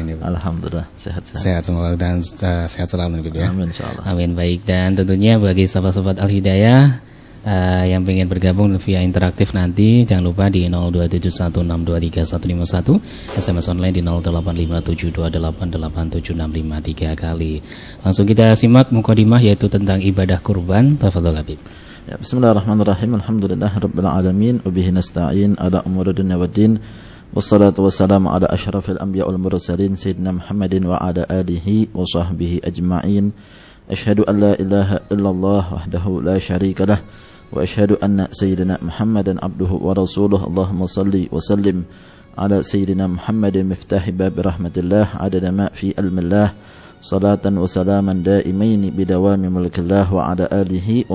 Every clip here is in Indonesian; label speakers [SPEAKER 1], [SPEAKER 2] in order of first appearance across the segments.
[SPEAKER 1] Ini.
[SPEAKER 2] Alhamdulillah sehat sehat.
[SPEAKER 1] Sehat semoga dan uh, sehat selalu Habib ya.
[SPEAKER 2] Amin insyaallah.
[SPEAKER 1] Amin baik dan tentunya bagi sahabat-sahabat Al Hidayah uh, yang ingin bergabung via interaktif nanti jangan lupa di 0271623151 SMS online di 0857288765 kali. Langsung kita simak mukadimah yaitu tentang ibadah kurban. Tafadhol Habib.
[SPEAKER 2] Ya, bismillahirrahmanirrahim. Alhamdulillah rabbil alamin wa bihi nasta'in ala umuri dunya waddin. Wassalatu wassalamu ala asyrafil anbiya wal mursalin sayyidina Muhammadin wa ala alihi wa sahbihi ajma'in. Ashhadu an la ilaha illallah wahdahu la syarika lah wa ashhadu anna sayyidina Muhammadan abduhu wa rasuluh. Allahumma salli wa sallim ala sayyidina Muhammadin miftahi bab rahmatillah adada ma fi ilmillah. Salatan wa salaman daimaini bidawami mulkillah wa ala alihi wa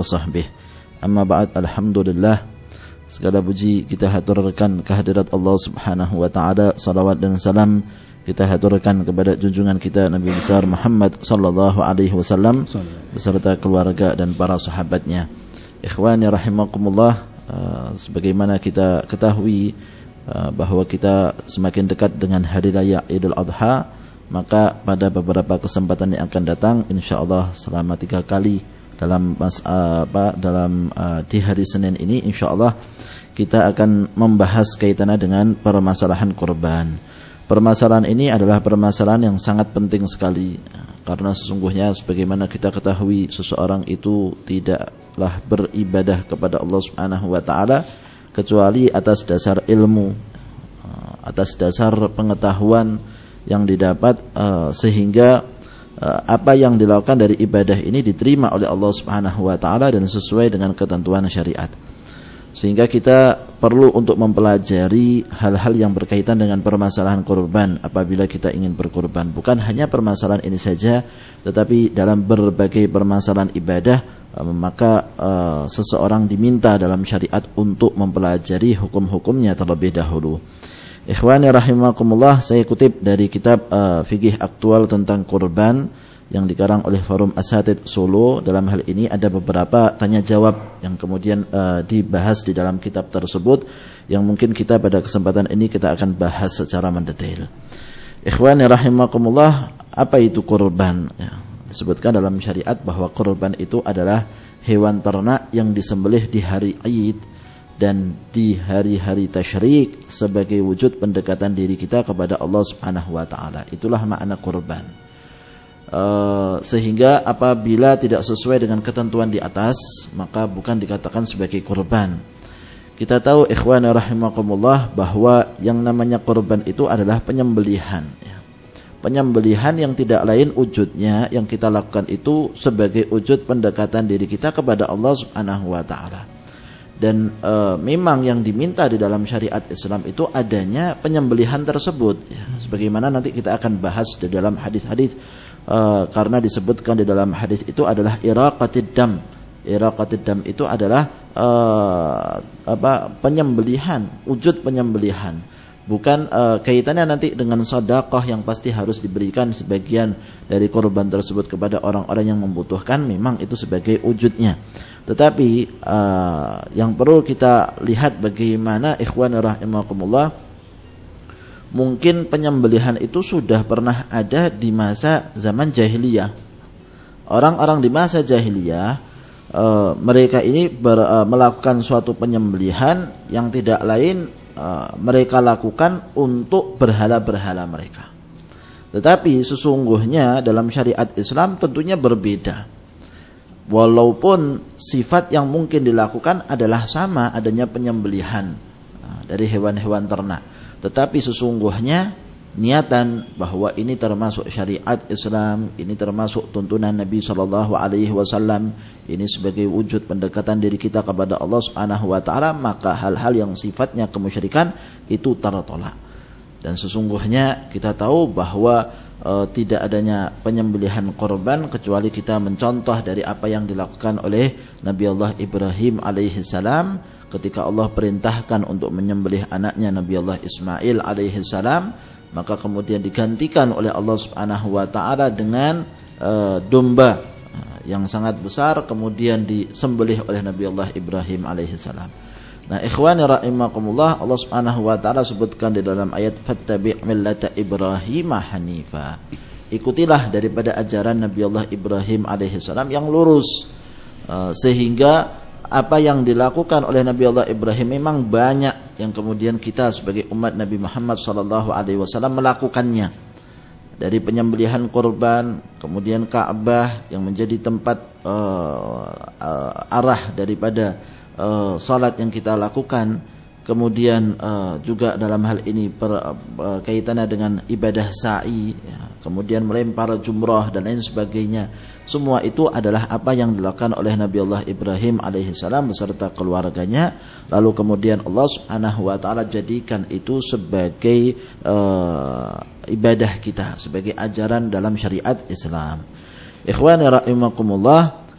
[SPEAKER 2] Segala puji kita haturkan kehadirat Allah Subhanahu wa taala. Salawat dan salam kita haturkan kepada junjungan kita Nabi besar Muhammad sallallahu alaihi wasallam beserta keluarga dan para sahabatnya. Ikhwani rahimakumullah, uh, sebagaimana kita ketahui uh, bahwa kita semakin dekat dengan hari raya Idul Adha, maka pada beberapa kesempatan yang akan datang insyaallah selama tiga kali dalam mas, uh, apa dalam uh, di hari Senin ini insyaallah kita akan membahas kaitannya dengan permasalahan korban. Permasalahan ini adalah permasalahan yang sangat penting sekali karena sesungguhnya sebagaimana kita ketahui seseorang itu tidaklah beribadah kepada Allah Subhanahu wa taala kecuali atas dasar ilmu uh, atas dasar pengetahuan yang didapat sehingga apa yang dilakukan dari ibadah ini diterima oleh Allah Subhanahu wa taala dan sesuai dengan ketentuan syariat. Sehingga kita perlu untuk mempelajari hal-hal yang berkaitan dengan permasalahan kurban apabila kita ingin berkurban. Bukan hanya permasalahan ini saja, tetapi dalam berbagai permasalahan ibadah uh, maka uh, seseorang diminta dalam syariat untuk mempelajari hukum-hukumnya terlebih dahulu. Ikhwani rahimakumullah, saya kutip dari kitab uh, fikih aktual tentang kurban yang dikarang oleh Forum Asatid Solo. Dalam hal ini ada beberapa tanya jawab yang kemudian uh, dibahas di dalam kitab tersebut yang mungkin kita pada kesempatan ini kita akan bahas secara mendetail. Ikhwani rahimakumullah, apa itu kurban? Ya, disebutkan dalam syariat bahwa kurban itu adalah hewan ternak yang disembelih di hari Id dan di hari-hari tasyrik sebagai wujud pendekatan diri kita kepada Allah Subhanahu wa taala. Itulah makna kurban. Uh, sehingga apabila tidak sesuai dengan ketentuan di atas, maka bukan dikatakan sebagai kurban. Kita tahu ikhwan rahimakumullah bahwa yang namanya kurban itu adalah penyembelihan ya. Penyembelihan yang tidak lain wujudnya yang kita lakukan itu sebagai wujud pendekatan diri kita kepada Allah Subhanahu wa taala dan e, memang yang diminta di dalam syariat Islam itu adanya penyembelihan tersebut ya. sebagaimana nanti kita akan bahas di dalam hadis-hadis e, karena disebutkan di dalam hadis itu adalah iraqatid dam iraqatid dam itu adalah e, apa penyembelihan wujud penyembelihan bukan uh, kaitannya nanti dengan sodakoh yang pasti harus diberikan sebagian dari korban tersebut kepada orang-orang yang membutuhkan memang itu sebagai wujudnya tetapi uh, yang perlu kita lihat bagaimana ikhwan rahimakumullah mungkin penyembelihan itu sudah pernah ada di masa zaman jahiliyah. Orang-orang di masa jahiliyah uh, mereka ini ber, uh, melakukan suatu penyembelihan yang tidak lain uh, mereka lakukan untuk berhala-berhala mereka. Tetapi sesungguhnya dalam syariat Islam tentunya berbeda walaupun sifat yang mungkin dilakukan adalah sama adanya penyembelihan nah, dari hewan-hewan ternak tetapi sesungguhnya niatan bahwa ini termasuk syariat Islam, ini termasuk tuntunan Nabi Shallallahu Alaihi Wasallam, ini sebagai wujud pendekatan diri kita kepada Allah Subhanahu Wa Taala, maka hal-hal yang sifatnya kemusyrikan itu tertolak. Dan sesungguhnya kita tahu bahwa uh, tidak adanya penyembelihan korban kecuali kita mencontoh dari apa yang dilakukan oleh Nabi Allah Ibrahim alaihi salam ketika Allah perintahkan untuk menyembelih anaknya Nabi Allah Ismail alaihi salam maka kemudian digantikan oleh Allah Subhanahu wa taala dengan uh, domba uh, yang sangat besar kemudian disembelih oleh Nabi Allah Ibrahim alaihi salam Nah, ikhwani rahimakumullah, Allah Subhanahu wa taala sebutkan di dalam ayat fattabi' millata Ibrahim hanifa. Ikutilah daripada ajaran Nabi Allah Ibrahim alaihi salam yang lurus. Uh, sehingga apa yang dilakukan oleh Nabi Allah Ibrahim memang banyak yang kemudian kita sebagai umat Nabi Muhammad sallallahu alaihi wasallam melakukannya. Dari penyembelihan korban, kemudian Ka'bah yang menjadi tempat uh, uh, arah daripada uh, salat yang kita lakukan kemudian uh, juga dalam hal ini per, uh, kaitannya dengan ibadah sa'i ya, kemudian melempar jumrah dan lain sebagainya. Semua itu adalah apa yang dilakukan oleh Nabi Allah Ibrahim alaihissalam beserta keluarganya. Lalu kemudian Allah Subhanahu wa taala jadikan itu sebagai uh, ibadah kita sebagai ajaran dalam syariat Islam. Ikhwani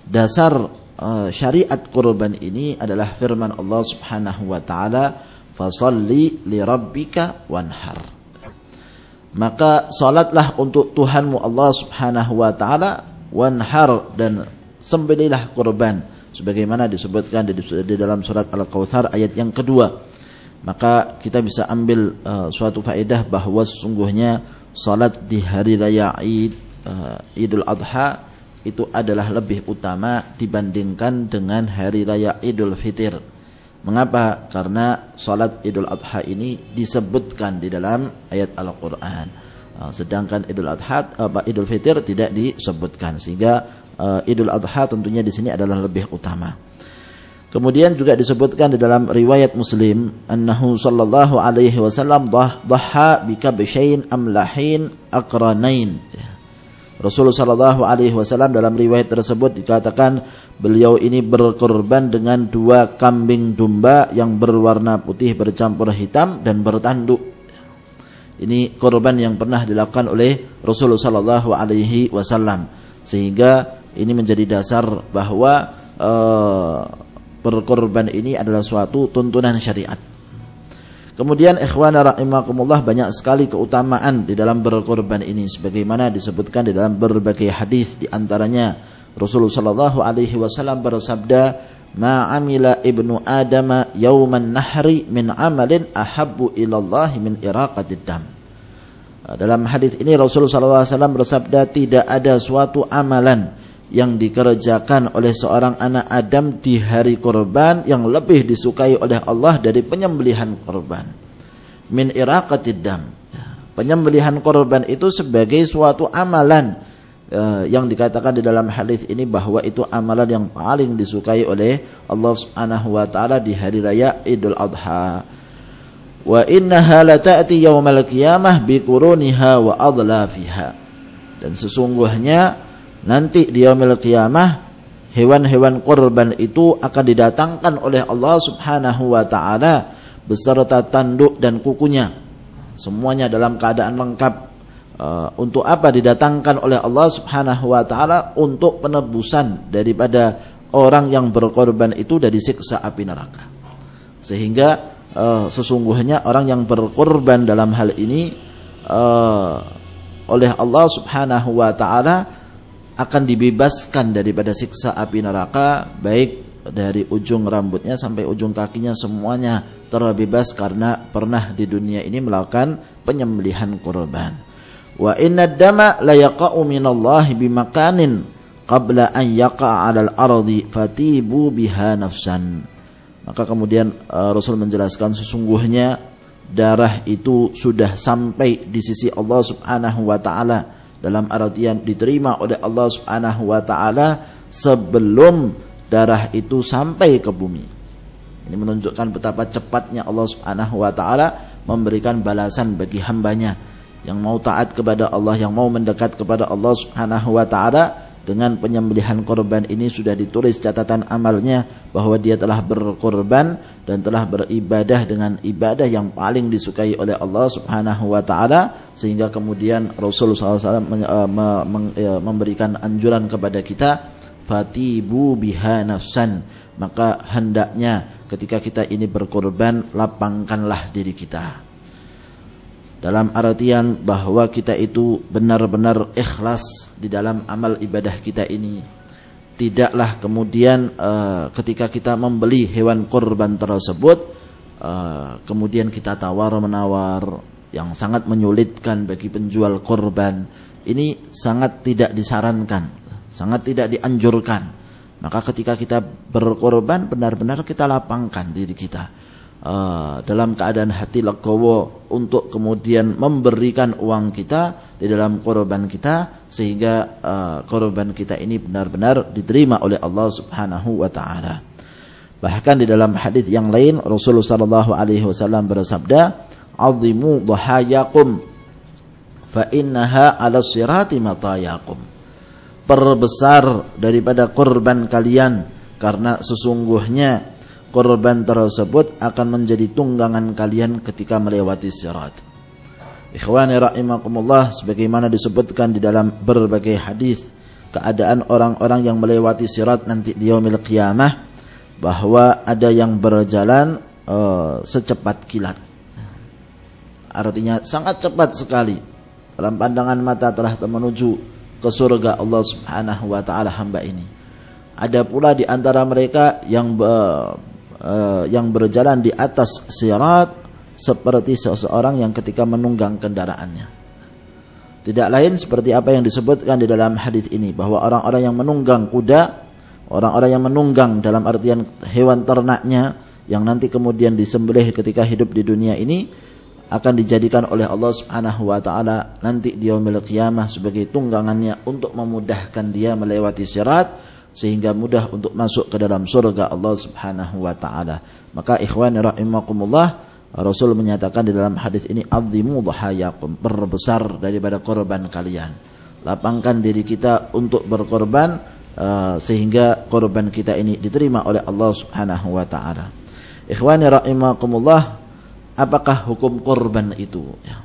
[SPEAKER 2] dasar uh, syariat kurban ini adalah firman Allah Subhanahu wa taala fasalli li rabbika wanhar. Maka salatlah untuk Tuhanmu Allah Subhanahu wa taala wanhar dan sembelihlah kurban sebagaimana disebutkan di, di dalam surat Al-Kautsar ayat yang kedua. Maka kita bisa ambil uh, suatu faedah bahwa sesungguhnya salat di hari raya Id uh, Idul Adha itu adalah lebih utama dibandingkan dengan hari raya Idul Fitr. Mengapa? Karena salat Idul Adha ini disebutkan di dalam ayat Al-Qur'an. Uh, sedangkan Idul Adha uh, Idul Fitr tidak disebutkan sehingga uh, Idul Adha tentunya di sini adalah lebih utama. Kemudian juga disebutkan di dalam riwayat Muslim annahu sallallahu alaihi wasallam dhaha bi kabshain amlahin aqranain. Ya Rasulullah Shallallahu Alaihi Wasallam dalam riwayat tersebut dikatakan beliau ini berkorban dengan dua kambing domba yang berwarna putih bercampur hitam dan bertanduk. Ini korban yang pernah dilakukan oleh Rasulullah Shallallahu Alaihi Wasallam sehingga ini menjadi dasar bahwa uh, berkorban ini adalah suatu tuntunan syariat. Kemudian ikhwana rahimakumullah banyak sekali keutamaan di dalam berkorban ini. Sebagaimana disebutkan di dalam berbagai hadis di antaranya Rasulullah sallallahu alaihi wasallam bersabda ma amila ibnu adam yauman nahri min amalin ahabbu ilallah min iraqatid dam. Dalam hadis ini Rasulullah sallallahu alaihi wasallam bersabda tidak ada suatu amalan yang dikerjakan oleh seorang anak Adam di hari korban yang lebih disukai oleh Allah dari penyembelihan korban. Min iraqatid dam. Ya, penyembelihan korban itu sebagai suatu amalan uh, yang dikatakan di dalam hadis ini bahwa itu amalan yang paling disukai oleh Allah Subhanahu wa taala di hari raya Idul Adha. Wa innaha la ta'ti yaumal qiyamah bi quruniha wa adlafiha. Dan sesungguhnya nanti di yaumil qiyamah hewan-hewan korban itu akan didatangkan oleh Allah Subhanahu wa taala beserta tanduk dan kukunya. Semuanya dalam keadaan lengkap. Uh, untuk apa didatangkan oleh Allah Subhanahu wa taala untuk penebusan daripada orang yang berkorban itu dari siksa api neraka. Sehingga uh, sesungguhnya orang yang berkorban dalam hal ini uh, oleh Allah Subhanahu wa taala akan dibebaskan daripada siksa api neraka baik dari ujung rambutnya sampai ujung kakinya semuanya terbebas karena pernah di dunia ini melakukan penyembelihan kurban. Wa inna dama la yaqa'u bimakanin qabla an yaqa'a 'alal ardi fatibu biha nafsan. Maka kemudian uh, Rasul menjelaskan sesungguhnya darah itu sudah sampai di sisi Allah Subhanahu wa taala dalam artian diterima oleh Allah Subhanahu wa taala sebelum darah itu sampai ke bumi. Ini menunjukkan betapa cepatnya Allah Subhanahu wa taala memberikan balasan bagi hambanya yang mau taat kepada Allah, yang mau mendekat kepada Allah Subhanahu wa taala dengan penyembelihan korban ini sudah ditulis catatan amalnya bahwa dia telah berkorban dan telah beribadah dengan ibadah yang paling disukai oleh Allah Subhanahu wa taala sehingga kemudian Rasulullah SAW eh, ya, memberikan anjuran kepada kita fatibu biha nafsan. Maka hendaknya ketika kita ini berkorban lapangkanlah diri kita dalam artian bahwa kita itu benar-benar ikhlas di dalam amal ibadah kita ini. Tidaklah kemudian uh, ketika kita membeli hewan kurban tersebut uh, kemudian kita tawar menawar yang sangat menyulitkan bagi penjual kurban ini sangat tidak disarankan sangat tidak dianjurkan. Maka ketika kita berkorban benar-benar kita lapangkan diri kita uh, dalam keadaan hati legowo untuk kemudian memberikan uang kita di dalam korban kita sehingga uh, korban kita ini benar-benar diterima oleh Allah Subhanahu wa taala. Bahkan di dalam hadis yang lain Rasulullah sallallahu alaihi wasallam bersabda, "Azimu dhahayakum fa innaha 'ala sirati matayakum." Perbesar daripada korban kalian karena sesungguhnya korban tersebut akan menjadi tunggangan kalian ketika melewati sirat. Ikhwani rahimakumullah sebagaimana disebutkan di dalam berbagai hadis keadaan orang-orang yang melewati sirat nanti di yaumil qiyamah bahwa ada yang berjalan uh, secepat kilat. Artinya sangat cepat sekali. Dalam pandangan mata telah menuju ke surga Allah Subhanahu wa taala hamba ini. Ada pula di antara mereka yang uh, yang berjalan di atas sirat seperti seseorang yang ketika menunggang kendaraannya. Tidak lain seperti apa yang disebutkan di dalam hadis ini bahwa orang-orang yang menunggang kuda, orang-orang yang menunggang dalam artian hewan ternaknya yang nanti kemudian disembelih ketika hidup di dunia ini akan dijadikan oleh Allah Subhanahu wa taala nanti di yaumil qiyamah sebagai tunggangannya untuk memudahkan dia melewati syarat sehingga mudah untuk masuk ke dalam surga Allah Subhanahu wa taala. Maka ikhwani rahimakumullah Rasul menyatakan di dalam hadis ini azimu dhahayakum, perbesar daripada korban kalian. Lapangkan diri kita untuk berkorban uh, sehingga korban kita ini diterima oleh Allah Subhanahu wa taala. Ikhwani rahimakumullah, apakah hukum korban itu? Ya.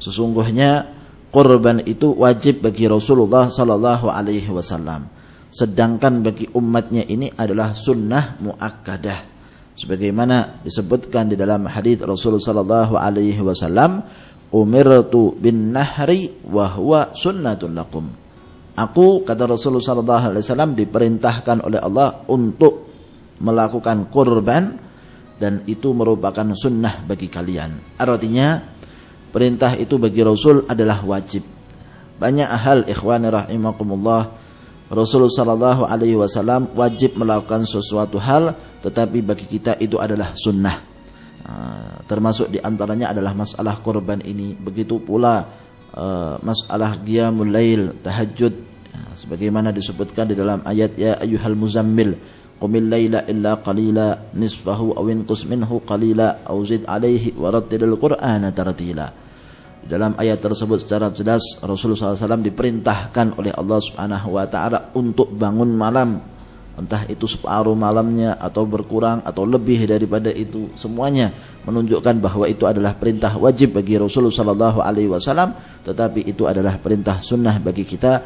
[SPEAKER 2] Sesungguhnya korban itu wajib bagi Rasulullah sallallahu alaihi wasallam. Sedangkan bagi umatnya ini adalah sunnah muakkadah. Sebagaimana disebutkan di dalam hadis Rasulullah sallallahu alaihi wasallam umirtu bin nahri wa huwa sunnatun lakum. Aku kata Rasulullah sallallahu alaihi wasallam diperintahkan oleh Allah untuk melakukan kurban dan itu merupakan sunnah bagi kalian. Artinya perintah itu bagi Rasul adalah wajib. Banyak hal ikhwani rahimakumullah Rasulullah Shallallahu Alaihi Wasallam wajib melakukan sesuatu hal, tetapi bagi kita itu adalah sunnah. Uh, termasuk di antaranya adalah masalah korban ini. Begitu pula uh, masalah qiyamul lail, tahajud, uh, sebagaimana disebutkan di dalam ayat ya ayyuhal muzammil qumil laila illa qalila nisfahu aw inqus minhu qalila aw alaihi warattilil qur'ana tartila dalam ayat tersebut secara jelas Rasulullah SAW diperintahkan oleh Allah Subhanahu Wa Taala untuk bangun malam. Entah itu separuh malamnya atau berkurang atau lebih daripada itu semuanya menunjukkan bahwa itu adalah perintah wajib bagi Rasulullah Sallallahu Alaihi Wasallam tetapi itu adalah perintah sunnah bagi kita.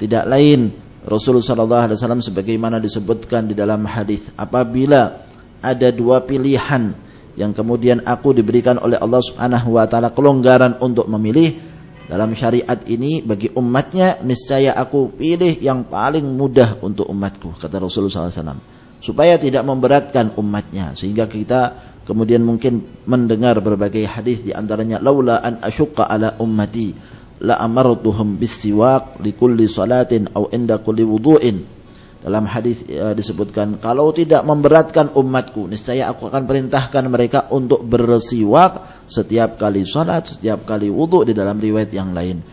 [SPEAKER 2] Tidak lain Rasulullah Sallallahu Alaihi Wasallam sebagaimana disebutkan di dalam hadis apabila ada dua pilihan yang kemudian aku diberikan oleh Allah Subhanahu wa taala kelonggaran untuk memilih. Dalam syariat ini bagi umatnya niscaya aku pilih yang paling mudah untuk umatku kata Rasulullah SAW supaya tidak memberatkan umatnya sehingga kita kemudian mungkin mendengar berbagai hadis di antaranya laula an asyqa ala ummati la amartuhum bisiwak likulli salatin au inda kulli wudu'in dalam hadis uh, disebutkan kalau tidak memberatkan umatku niscaya aku akan perintahkan mereka untuk bersiwak setiap kali salat setiap kali wudhu di dalam riwayat yang lain.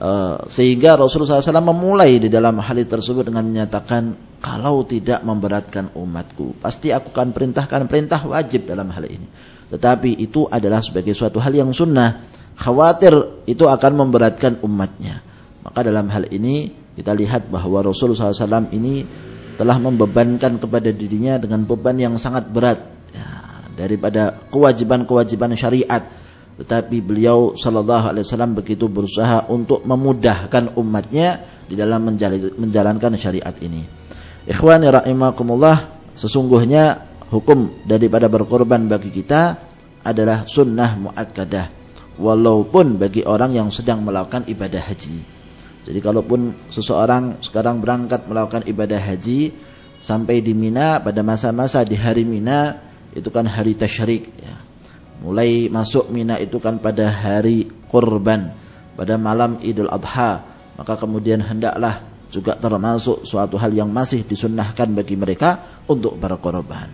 [SPEAKER 2] Uh, sehingga Rasulullah SAW memulai di dalam hadis tersebut dengan menyatakan kalau tidak memberatkan umatku pasti aku akan perintahkan perintah wajib dalam hal ini. Tetapi itu adalah sebagai suatu hal yang sunnah. Khawatir itu akan memberatkan umatnya. Maka dalam hal ini kita lihat bahwa Rasulullah SAW ini telah membebankan kepada dirinya dengan beban yang sangat berat ya, daripada kewajiban-kewajiban syariat. Tetapi beliau Sallallahu Alaihi Wasallam begitu berusaha untuk memudahkan umatnya di dalam menjalankan syariat ini. Ikhwani rahimakumullah, sesungguhnya hukum daripada berkorban bagi kita adalah sunnah muakkadah walaupun bagi orang yang sedang melakukan ibadah haji. Jadi kalaupun seseorang sekarang berangkat melakukan ibadah haji sampai di Mina pada masa-masa di hari Mina itu kan hari tasyrik ya. Mulai masuk Mina itu kan pada hari kurban pada malam Idul Adha maka kemudian hendaklah juga termasuk suatu hal yang masih disunnahkan bagi mereka untuk berkorban.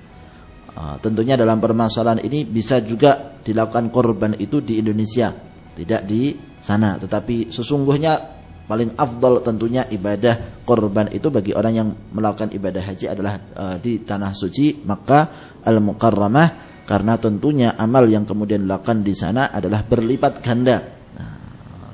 [SPEAKER 2] Uh, tentunya dalam permasalahan ini bisa juga dilakukan korban itu di Indonesia, tidak di sana. Tetapi sesungguhnya paling afdal tentunya ibadah korban itu bagi orang yang melakukan ibadah haji adalah uh, di tanah suci maka al-mukarramah. Karena tentunya amal yang kemudian dilakukan di sana adalah berlipat ganda. Nah,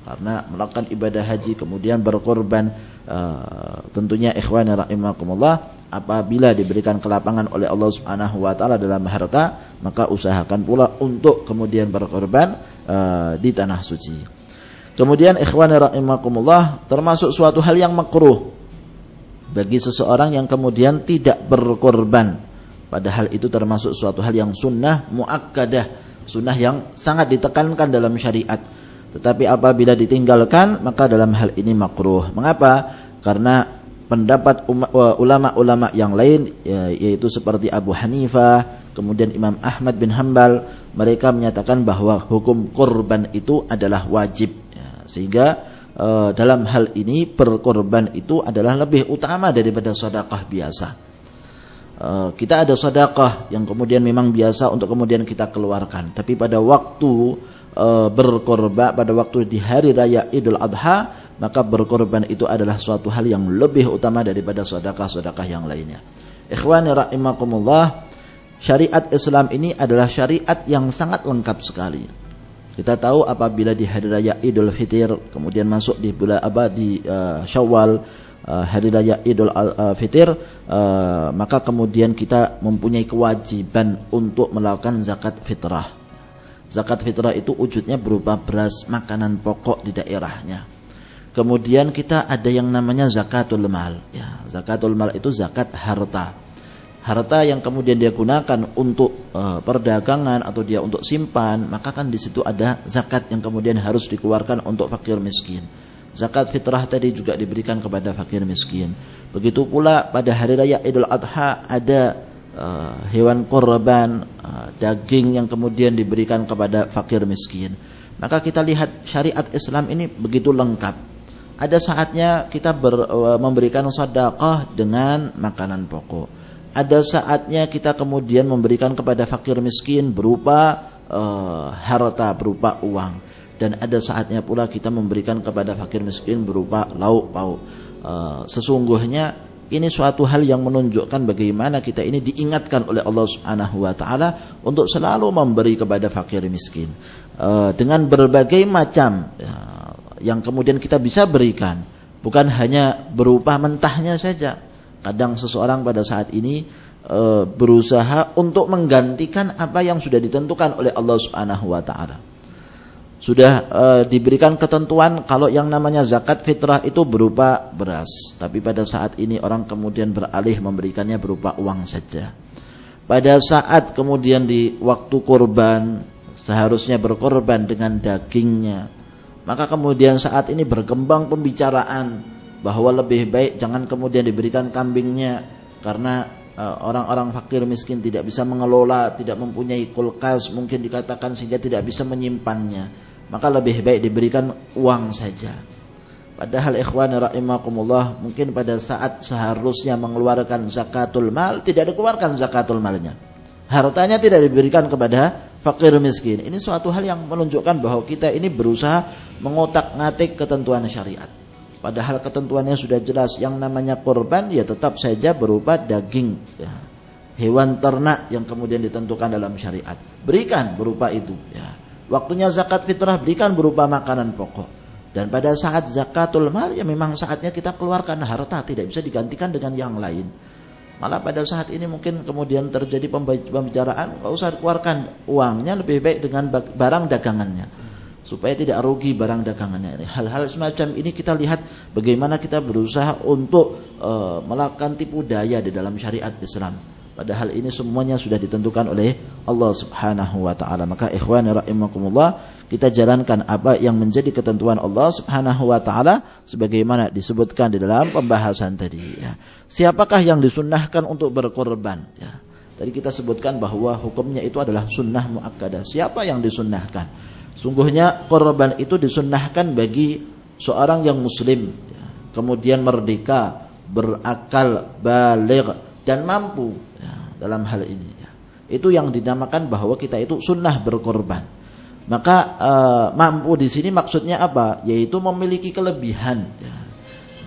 [SPEAKER 2] karena melakukan ibadah haji kemudian berkorban uh, tentunya ikhwan rahimakumullah apabila diberikan kelapangan oleh Allah Subhanahu wa taala dalam harta maka usahakan pula untuk kemudian berkorban uh, di tanah suci Kemudian ikhwan rahimakumullah termasuk suatu hal yang makruh bagi seseorang yang kemudian tidak berkorban. Padahal itu termasuk suatu hal yang sunnah muakkadah, sunnah yang sangat ditekankan dalam syariat. Tetapi apabila ditinggalkan maka dalam hal ini makruh. Mengapa? Karena pendapat ulama-ulama yang lain ya, yaitu seperti Abu Hanifah, kemudian Imam Ahmad bin Hambal, mereka menyatakan bahwa hukum korban itu adalah wajib sehingga uh, dalam hal ini berkorban itu adalah lebih utama daripada sedekah biasa. Uh, kita ada sedekah yang kemudian memang biasa untuk kemudian kita keluarkan, tapi pada waktu uh, berkorban pada waktu di hari raya Idul Adha maka berkorban itu adalah suatu hal yang lebih utama daripada sedekah-sedekah yang lainnya. Ikhwani rahimakumullah, syariat Islam ini adalah syariat yang sangat lengkap sekali kita tahu apabila di hari raya Idul Fitr kemudian masuk di bulan apa di uh, Syawal uh, hari raya Idul uh, Fitr uh, maka kemudian kita mempunyai kewajiban untuk melakukan zakat fitrah. Zakat fitrah itu wujudnya berupa beras makanan pokok di daerahnya. Kemudian kita ada yang namanya zakatul mal ya. Zakatul mal itu zakat harta harta yang kemudian dia gunakan untuk uh, perdagangan atau dia untuk simpan, maka kan di situ ada zakat yang kemudian harus dikeluarkan untuk fakir miskin. Zakat fitrah tadi juga diberikan kepada fakir miskin. Begitu pula pada hari raya Idul Adha ada uh, hewan korban, uh, daging yang kemudian diberikan kepada fakir miskin. Maka kita lihat syariat Islam ini begitu lengkap. Ada saatnya kita ber, uh, memberikan sedekah dengan makanan pokok ada saatnya kita kemudian memberikan kepada fakir miskin berupa uh, harta, berupa uang. Dan ada saatnya pula kita memberikan kepada fakir miskin berupa lauk pauk. Uh, sesungguhnya ini suatu hal yang menunjukkan bagaimana kita ini diingatkan oleh Allah Subhanahu wa taala untuk selalu memberi kepada fakir miskin uh, dengan berbagai macam uh, yang kemudian kita bisa berikan bukan hanya berupa mentahnya saja Kadang seseorang pada saat ini e, berusaha untuk menggantikan apa yang sudah ditentukan oleh Allah Subhanahu wa taala. Sudah e, diberikan ketentuan kalau yang namanya zakat fitrah itu berupa beras, tapi pada saat ini orang kemudian beralih memberikannya berupa uang saja. Pada saat kemudian di waktu kurban seharusnya berkorban dengan dagingnya. Maka kemudian saat ini berkembang pembicaraan bahwa lebih baik jangan kemudian diberikan kambingnya karena eh, orang-orang uh, fakir miskin tidak bisa mengelola, tidak mempunyai kulkas mungkin dikatakan sehingga tidak bisa menyimpannya. Maka lebih baik diberikan uang saja. Padahal ikhwan rahimakumullah mungkin pada saat seharusnya mengeluarkan zakatul mal tidak dikeluarkan zakatul malnya. Hartanya tidak diberikan kepada fakir miskin. Ini suatu hal yang menunjukkan bahwa kita ini berusaha mengotak-ngatik ketentuan syariat. Padahal ketentuannya sudah jelas yang namanya korban ya tetap saja berupa daging ya. Hewan ternak yang kemudian ditentukan dalam syariat. Berikan berupa itu ya. Waktunya zakat fitrah berikan berupa makanan pokok. Dan pada saat zakatul mal ya memang saatnya kita keluarkan harta tidak bisa digantikan dengan yang lain. Malah pada saat ini mungkin kemudian terjadi pembicaraan, nggak usah keluarkan uangnya lebih baik dengan barang dagangannya supaya tidak rugi barang dagangannya. Hal-hal semacam ini kita lihat bagaimana kita berusaha untuk uh, melakukan tipu daya di dalam syariat Islam. Padahal ini semuanya sudah ditentukan oleh Allah Subhanahu wa taala. Maka ikhwani rahimakumullah, kita jalankan apa yang menjadi ketentuan Allah Subhanahu wa taala sebagaimana disebutkan di dalam pembahasan tadi ya. Siapakah yang disunnahkan untuk berkorban ya. Tadi kita sebutkan bahwa hukumnya itu adalah sunnah muakkadah. Siapa yang disunnahkan? Sungguhnya korban itu disunnahkan bagi seorang yang muslim ya. kemudian merdeka, berakal, balik dan mampu dalam hal ini ya. Itu yang dinamakan bahwa kita itu sunnah berkorban. Maka uh, mampu di sini maksudnya apa? Yaitu memiliki kelebihan ya,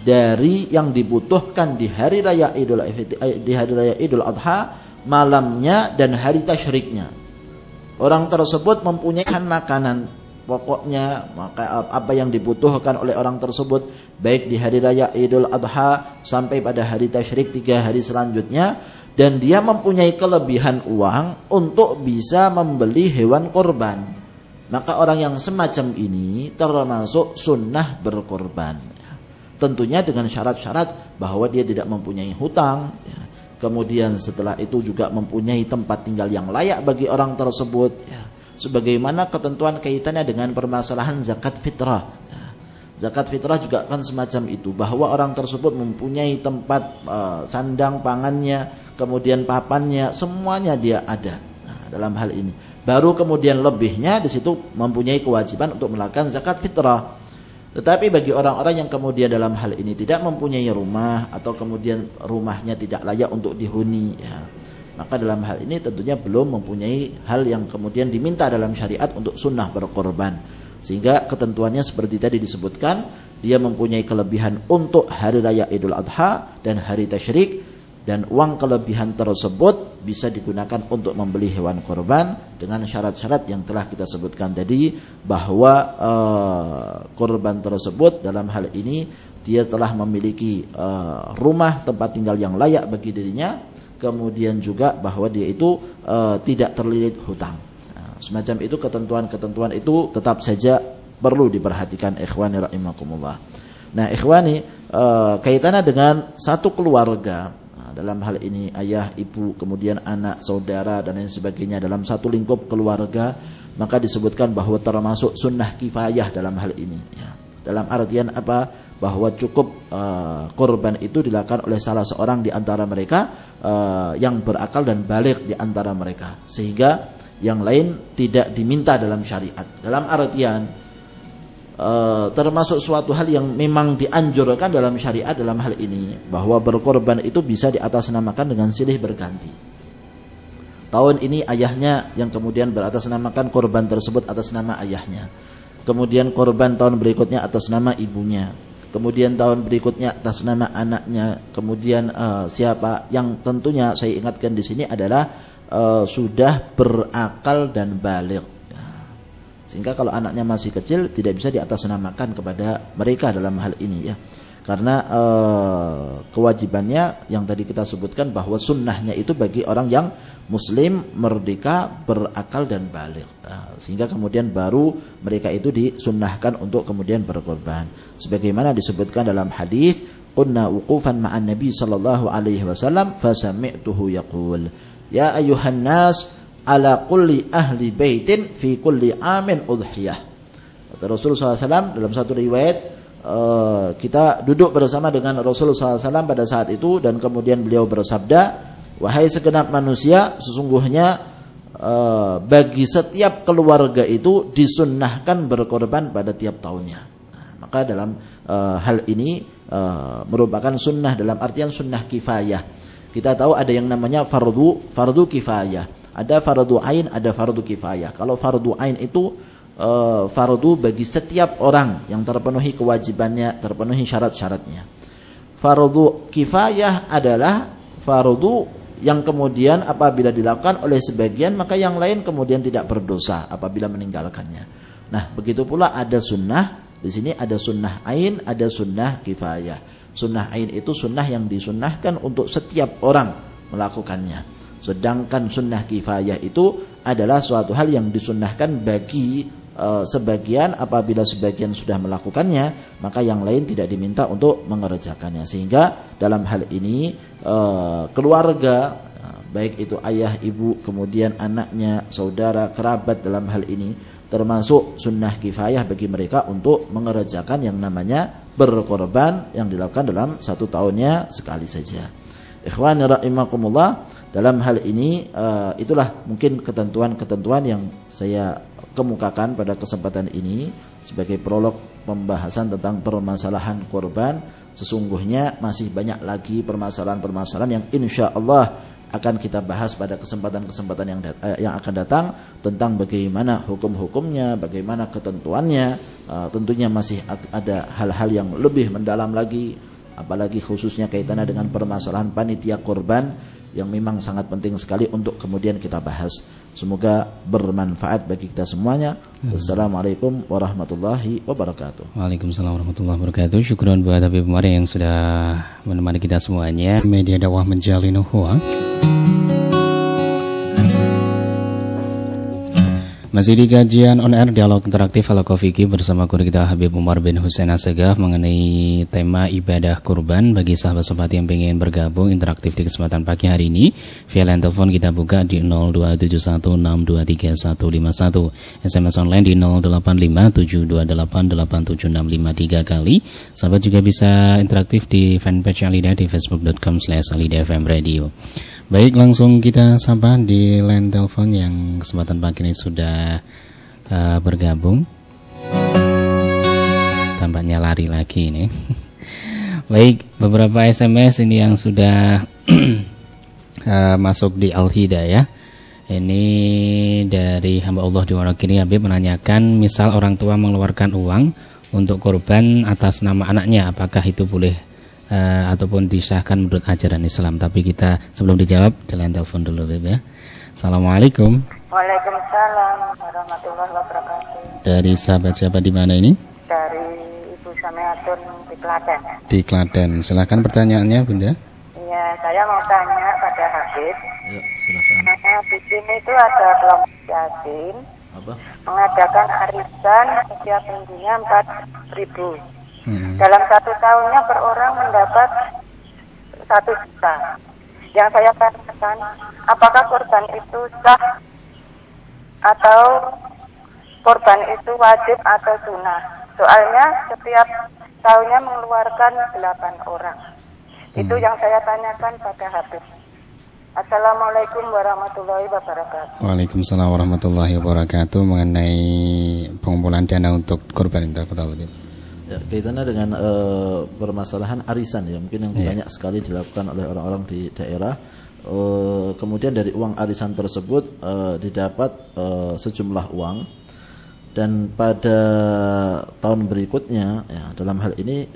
[SPEAKER 2] dari yang dibutuhkan di hari raya Idul eh, di hari raya Idul Adha malamnya dan hari tasyriknya. Orang tersebut mempunyai makanan pokoknya maka apa yang dibutuhkan oleh orang tersebut baik di hari raya Idul Adha sampai pada hari tasyrik tiga hari selanjutnya dan dia mempunyai kelebihan uang untuk bisa membeli hewan korban. Maka orang yang semacam ini termasuk sunnah berkorban. Tentunya dengan syarat-syarat bahwa dia tidak mempunyai hutang. Ya. Kemudian setelah itu juga mempunyai tempat tinggal yang layak bagi orang tersebut. Ya. Sebagaimana ketentuan kaitannya dengan permasalahan zakat fitrah. Ya. Zakat fitrah juga kan semacam itu. Bahwa orang tersebut mempunyai tempat uh, sandang pangannya kemudian papannya, semuanya dia ada nah, dalam hal ini. Baru kemudian lebihnya di situ mempunyai kewajiban untuk melakukan zakat fitrah. Tetapi bagi orang-orang yang kemudian dalam hal ini tidak mempunyai rumah atau kemudian rumahnya tidak layak untuk dihuni, ya, maka dalam hal ini tentunya belum mempunyai hal yang kemudian diminta dalam syariat untuk sunnah berkorban. Sehingga ketentuannya seperti tadi disebutkan, dia mempunyai kelebihan untuk hari raya Idul Adha dan hari tasyrik dan uang kelebihan tersebut bisa digunakan untuk membeli hewan korban dengan syarat-syarat yang telah kita sebutkan tadi bahwa uh, korban tersebut dalam hal ini dia telah memiliki uh, rumah tempat tinggal yang layak bagi dirinya kemudian juga bahwa dia itu uh, tidak terlilit hutang. Nah, semacam itu ketentuan-ketentuan itu tetap saja perlu diperhatikan ikhwani rahimakumullah. Nah ikhwani kaitannya dengan satu keluarga dalam hal ini ayah, ibu, kemudian anak, saudara dan lain sebagainya dalam satu lingkup keluarga maka disebutkan bahwa termasuk sunnah kifayah dalam hal ini ya. Dalam artian apa? Bahwa cukup uh, korban itu dilakukan oleh salah seorang di antara mereka uh, yang berakal dan balik di antara mereka sehingga yang lain tidak diminta dalam syariat. Dalam artian Uh, termasuk suatu hal yang memang dianjurkan dalam syariat dalam hal ini bahwa berkorban itu bisa diatasnamakan dengan silih berganti. Tahun ini ayahnya yang kemudian beratasnamakan korban tersebut atas nama ayahnya. Kemudian korban tahun berikutnya atas nama ibunya. Kemudian tahun berikutnya atas nama anaknya. Kemudian uh, siapa yang tentunya saya ingatkan di sini adalah uh, sudah berakal dan balik sehingga kalau anaknya masih kecil tidak bisa diatasnamakan kepada mereka dalam hal ini ya. Karena e, kewajibannya yang tadi kita sebutkan bahwa sunnahnya itu bagi orang yang muslim, merdeka, berakal dan balik. Nah, sehingga kemudian baru mereka itu disunnahkan untuk kemudian berkorban. Sebagaimana disebutkan dalam hadis, "Kunna wuqufan ma'an Nabi sallallahu alaihi wasallam fasami'tuhu yaqul, ya ayuhan nas ala kulli ahli baitin fi kulli amin udhiyah. Kata Rasulullah SAW dalam satu riwayat uh, kita duduk bersama dengan Rasulullah SAW pada saat itu dan kemudian beliau bersabda, wahai segenap manusia, sesungguhnya uh, bagi setiap keluarga itu disunnahkan berkorban pada tiap tahunnya. Nah, maka dalam uh, hal ini merupakan sunnah dalam artian sunnah kifayah. Kita tahu ada yang namanya fardu fardu kifayah ada fardu ain, ada fardu kifayah. Kalau fardu ain itu uh, fardu bagi setiap orang yang terpenuhi kewajibannya, terpenuhi syarat-syaratnya. Fardu kifayah adalah fardu yang kemudian apabila dilakukan oleh sebagian maka yang lain kemudian tidak berdosa apabila meninggalkannya. Nah, begitu pula ada sunnah, di sini ada sunnah ain, ada sunnah kifayah. Sunnah ain itu sunnah yang disunnahkan untuk setiap orang melakukannya. Sedangkan sunnah kifayah itu adalah suatu hal yang disunnahkan bagi e, sebagian apabila sebagian sudah melakukannya maka yang lain tidak diminta untuk mengerjakannya sehingga dalam hal ini e, keluarga baik itu ayah, ibu, kemudian anaknya, saudara, kerabat dalam hal ini termasuk sunnah kifayah bagi mereka untuk mengerjakan yang namanya berkorban yang dilakukan dalam satu tahunnya sekali saja. Ikhwani rahimakumullah, dalam hal ini uh, itulah mungkin ketentuan-ketentuan yang saya kemukakan pada kesempatan ini sebagai prolog pembahasan tentang permasalahan korban sesungguhnya masih banyak lagi permasalahan-permasalahan yang insya Allah akan kita bahas pada kesempatan-kesempatan yang eh, yang akan datang tentang bagaimana hukum-hukumnya, bagaimana ketentuannya. Uh, tentunya masih ada hal-hal yang lebih mendalam lagi, apalagi khususnya kaitannya dengan permasalahan panitia korban yang memang sangat penting sekali untuk kemudian kita bahas. Semoga bermanfaat bagi kita semuanya. Wassalamualaikum warahmatullahi wabarakatuh.
[SPEAKER 1] Waalaikumsalam warahmatullahi wabarakatuh. Syukuran buat Habib Umar yang sudah menemani kita semuanya. Media dakwah menjalin ukhuwah. Masih di kajian on air dialog interaktif ala Kofiki bersama guru kita Habib Umar bin Hussein Asegaf mengenai tema ibadah kurban bagi sahabat-sahabat yang ingin bergabung interaktif di kesempatan pagi hari ini. Via line telepon kita buka di 02716235151 SMS online di 0857288763 kali. Sahabat juga bisa interaktif di fanpage Alida di facebook.com slash alidafm radio Baik, langsung kita sapa di line telepon yang kesempatan pagi ini sudah uh, bergabung. Tampaknya lari lagi ini. Baik, beberapa SMS ini yang sudah uh, masuk di Al Hidayah. Ini dari hamba Allah di Wonogiri Habib menanyakan, misal orang tua mengeluarkan uang untuk korban atas nama anaknya, apakah itu boleh uh, ataupun disahkan menurut ajaran Islam. Tapi kita sebelum dijawab, jalan telepon dulu ya. Assalamualaikum.
[SPEAKER 3] Waalaikumsalam warahmatullahi wabarakatuh.
[SPEAKER 1] Dari sahabat siapa di mana ini?
[SPEAKER 3] Dari Ibu Sameatun di Klaten.
[SPEAKER 1] Di Klaten. Silakan pertanyaannya, Bunda.
[SPEAKER 3] Iya, saya mau tanya pada Habib.
[SPEAKER 2] Ya, silakan.
[SPEAKER 3] Nah, di sini itu ada kelompok yasin
[SPEAKER 2] Apa?
[SPEAKER 3] mengadakan arisan setiap minggunya empat ribu.
[SPEAKER 1] Hmm.
[SPEAKER 3] Dalam satu tahunnya per orang mendapat satu juta. Yang saya tanyakan, apakah korban itu sah atau korban itu wajib atau sunnah? Soalnya setiap tahunnya mengeluarkan delapan orang. Itu yang saya tanyakan pada Habib. Assalamualaikum warahmatullahi wabarakatuh.
[SPEAKER 1] Waalaikumsalam warahmatullahi wabarakatuh mengenai pengumpulan dana untuk korban Habib.
[SPEAKER 2] Ya, kaitannya dengan uh, permasalahan arisan ya, mungkin yang
[SPEAKER 1] Iya.
[SPEAKER 2] banyak sekali dilakukan oleh orang-orang di daerah. Uh, kemudian dari uang arisan tersebut uh, didapat uh, sejumlah uang dan pada tahun berikutnya ya dalam hal ini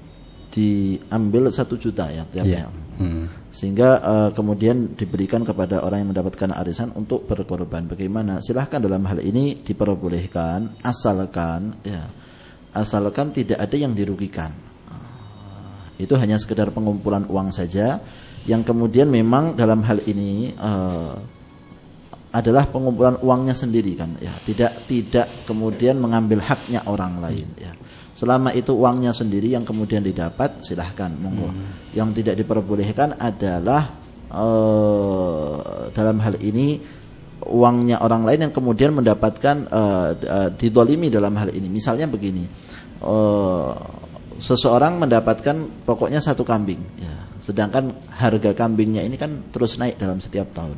[SPEAKER 2] diambil satu juta ya tiapnya.
[SPEAKER 1] Hmm.
[SPEAKER 2] Sehingga uh, kemudian diberikan kepada orang yang mendapatkan arisan untuk berkorban. Bagaimana? Silahkan dalam hal ini diperbolehkan asalkan ya asalkan tidak ada yang dirugikan. Uh, Itu hanya sekedar pengumpulan uang saja. Yang kemudian memang dalam hal ini uh, adalah pengumpulan uangnya sendiri kan ya. Tidak tidak kemudian mengambil haknya orang lain ya. Selama itu uangnya sendiri yang kemudian didapat silahkan monggo. Yang tidak diperbolehkan adalah eh, dalam hal ini uangnya orang lain yang kemudian mendapatkan d- eh, didolimi dalam hal ini. Misalnya begini eh, seseorang mendapatkan pokoknya satu kambing ya. Sedangkan harga kambingnya ini kan terus naik dalam setiap tahun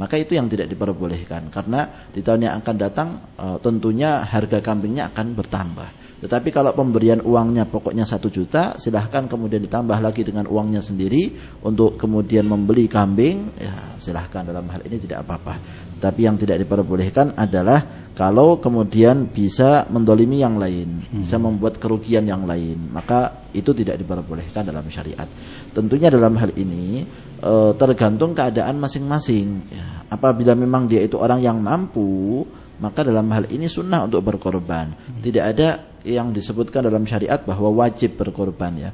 [SPEAKER 2] maka itu yang tidak diperbolehkan. Karena di tahun yang akan datang eh, tentunya harga kambingnya akan bertambah. Tetapi kalau pemberian uangnya pokoknya satu juta silahkan kemudian ditambah lagi dengan uangnya sendiri untuk kemudian membeli kambing. Ya silahkan. Dalam hal ini tidak apa-apa. Tapi yang tidak diperbolehkan adalah kalau kemudian bisa mendolimi yang lain, bisa membuat kerugian yang lain, maka itu tidak diperbolehkan dalam syariat. Tentunya dalam hal ini e, tergantung keadaan masing-masing. Ya, apabila memang dia itu orang yang mampu, maka dalam hal ini sunnah untuk berkorban. Tidak ada yang disebutkan dalam syariat bahwa wajib berkorban ya.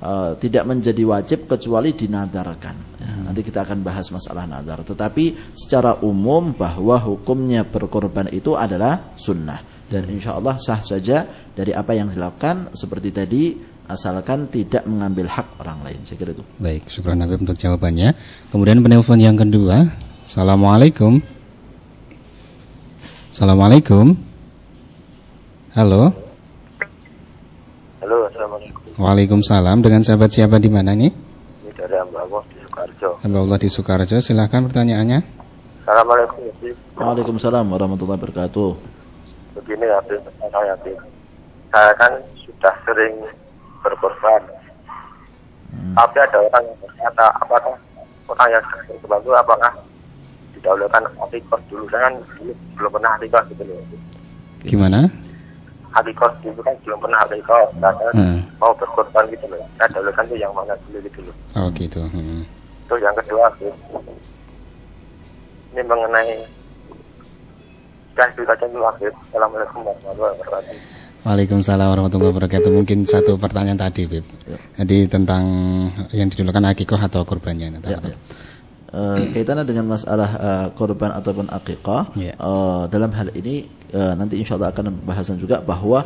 [SPEAKER 2] Eh, tidak menjadi wajib kecuali dinadarkan. Ya, Nanti kita akan bahas masalah nadar. Tetapi secara umum bahwa hukumnya berkorban itu adalah sunnah dan insya Allah sah saja dari apa yang dilakukan seperti tadi asalkan tidak mengambil hak orang lain. Saya kira itu.
[SPEAKER 1] Baik, syukur Habib untuk jawabannya. Kemudian penelpon yang kedua Assalamualaikum. Assalamualaikum. Halo.
[SPEAKER 4] Halo, Assalamualaikum.
[SPEAKER 1] Waalaikumsalam. Dengan sahabat siapa di mana nih?
[SPEAKER 4] Ini dari Allah di Sukarjo.
[SPEAKER 1] Hamba Allah di Sukarjo. Silahkan pertanyaannya.
[SPEAKER 4] Assalamualaikum.
[SPEAKER 2] Waalaikumsalam warahmatullahi wabarakatuh.
[SPEAKER 4] Begini. Saya, Habib. Saya kan sudah sering berkorban. Tapi ada orang yang berkata, apakah orang yang sering berbantu, apakah didahulukan atikos dulu? Saya kan dulu belum pernah atikos gitu loh.
[SPEAKER 1] Gimana?
[SPEAKER 4] Atikos dulu kan belum pernah atikos. Saya kan
[SPEAKER 1] Hmm.
[SPEAKER 4] mau berkorban gitu loh. Saya dahulukan tuh yang mana dulu gitu loh.
[SPEAKER 1] Oh gitu. Hmm.
[SPEAKER 4] Terus yang kedua, Habib. Ini mengenai Dah itu saja dulu, Habib. Assalamualaikum warahmatullahi wabarakatuh.
[SPEAKER 1] Waalaikumsalam warahmatullahi wabarakatuh. Mungkin satu pertanyaan tadi, Bib. Jadi tentang yang didulukan akikoh atau kurbannya.
[SPEAKER 2] Ya, ya. Eh, kaitannya dengan masalah eh, korban ataupun akikah
[SPEAKER 1] Ya.
[SPEAKER 2] eh, dalam hal ini eh, nanti insya Allah akan pembahasan juga bahwa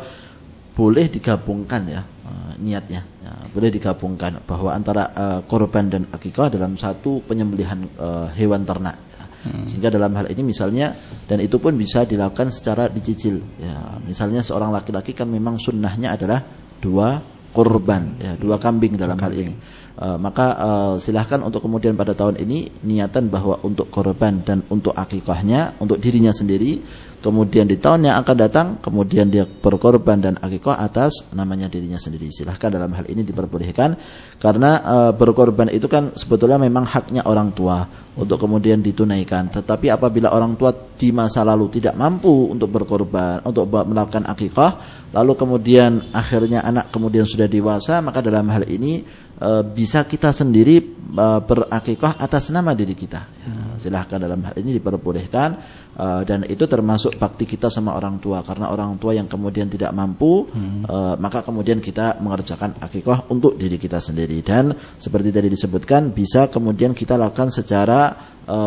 [SPEAKER 2] boleh digabungkan ya eh, niatnya ya, boleh digabungkan bahwa antara eh, korban dan akikah dalam satu penyembelihan eh, hewan ternak ya. sehingga dalam hal ini misalnya dan itu pun bisa dilakukan secara dicicil. Ya misalnya seorang laki-laki kan memang sunnahnya adalah dua korban ya dua kambing dalam hal ini. Uh, maka uh, silahkan untuk kemudian pada tahun ini niatan bahwa untuk korban dan untuk akikahnya untuk dirinya sendiri kemudian di tahun yang akan datang kemudian dia berkorban dan akikah atas namanya dirinya sendiri. Silahkan dalam hal ini diperbolehkan karena uh, berkorban itu kan sebetulnya memang haknya orang tua untuk kemudian ditunaikan. Tetapi apabila orang tua di masa lalu tidak mampu untuk berkorban untuk melakukan akikah lalu kemudian akhirnya anak kemudian sudah dewasa maka dalam hal ini e, bisa kita sendiri e, berakikah atas nama diri kita. Ya, silahkan dalam hal ini diperbolehkan e, dan itu termasuk bakti kita sama orang tua karena orang tua yang kemudian tidak mampu e, maka kemudian kita mengerjakan akikah untuk diri kita sendiri dan seperti tadi disebutkan bisa kemudian kita lakukan secara e,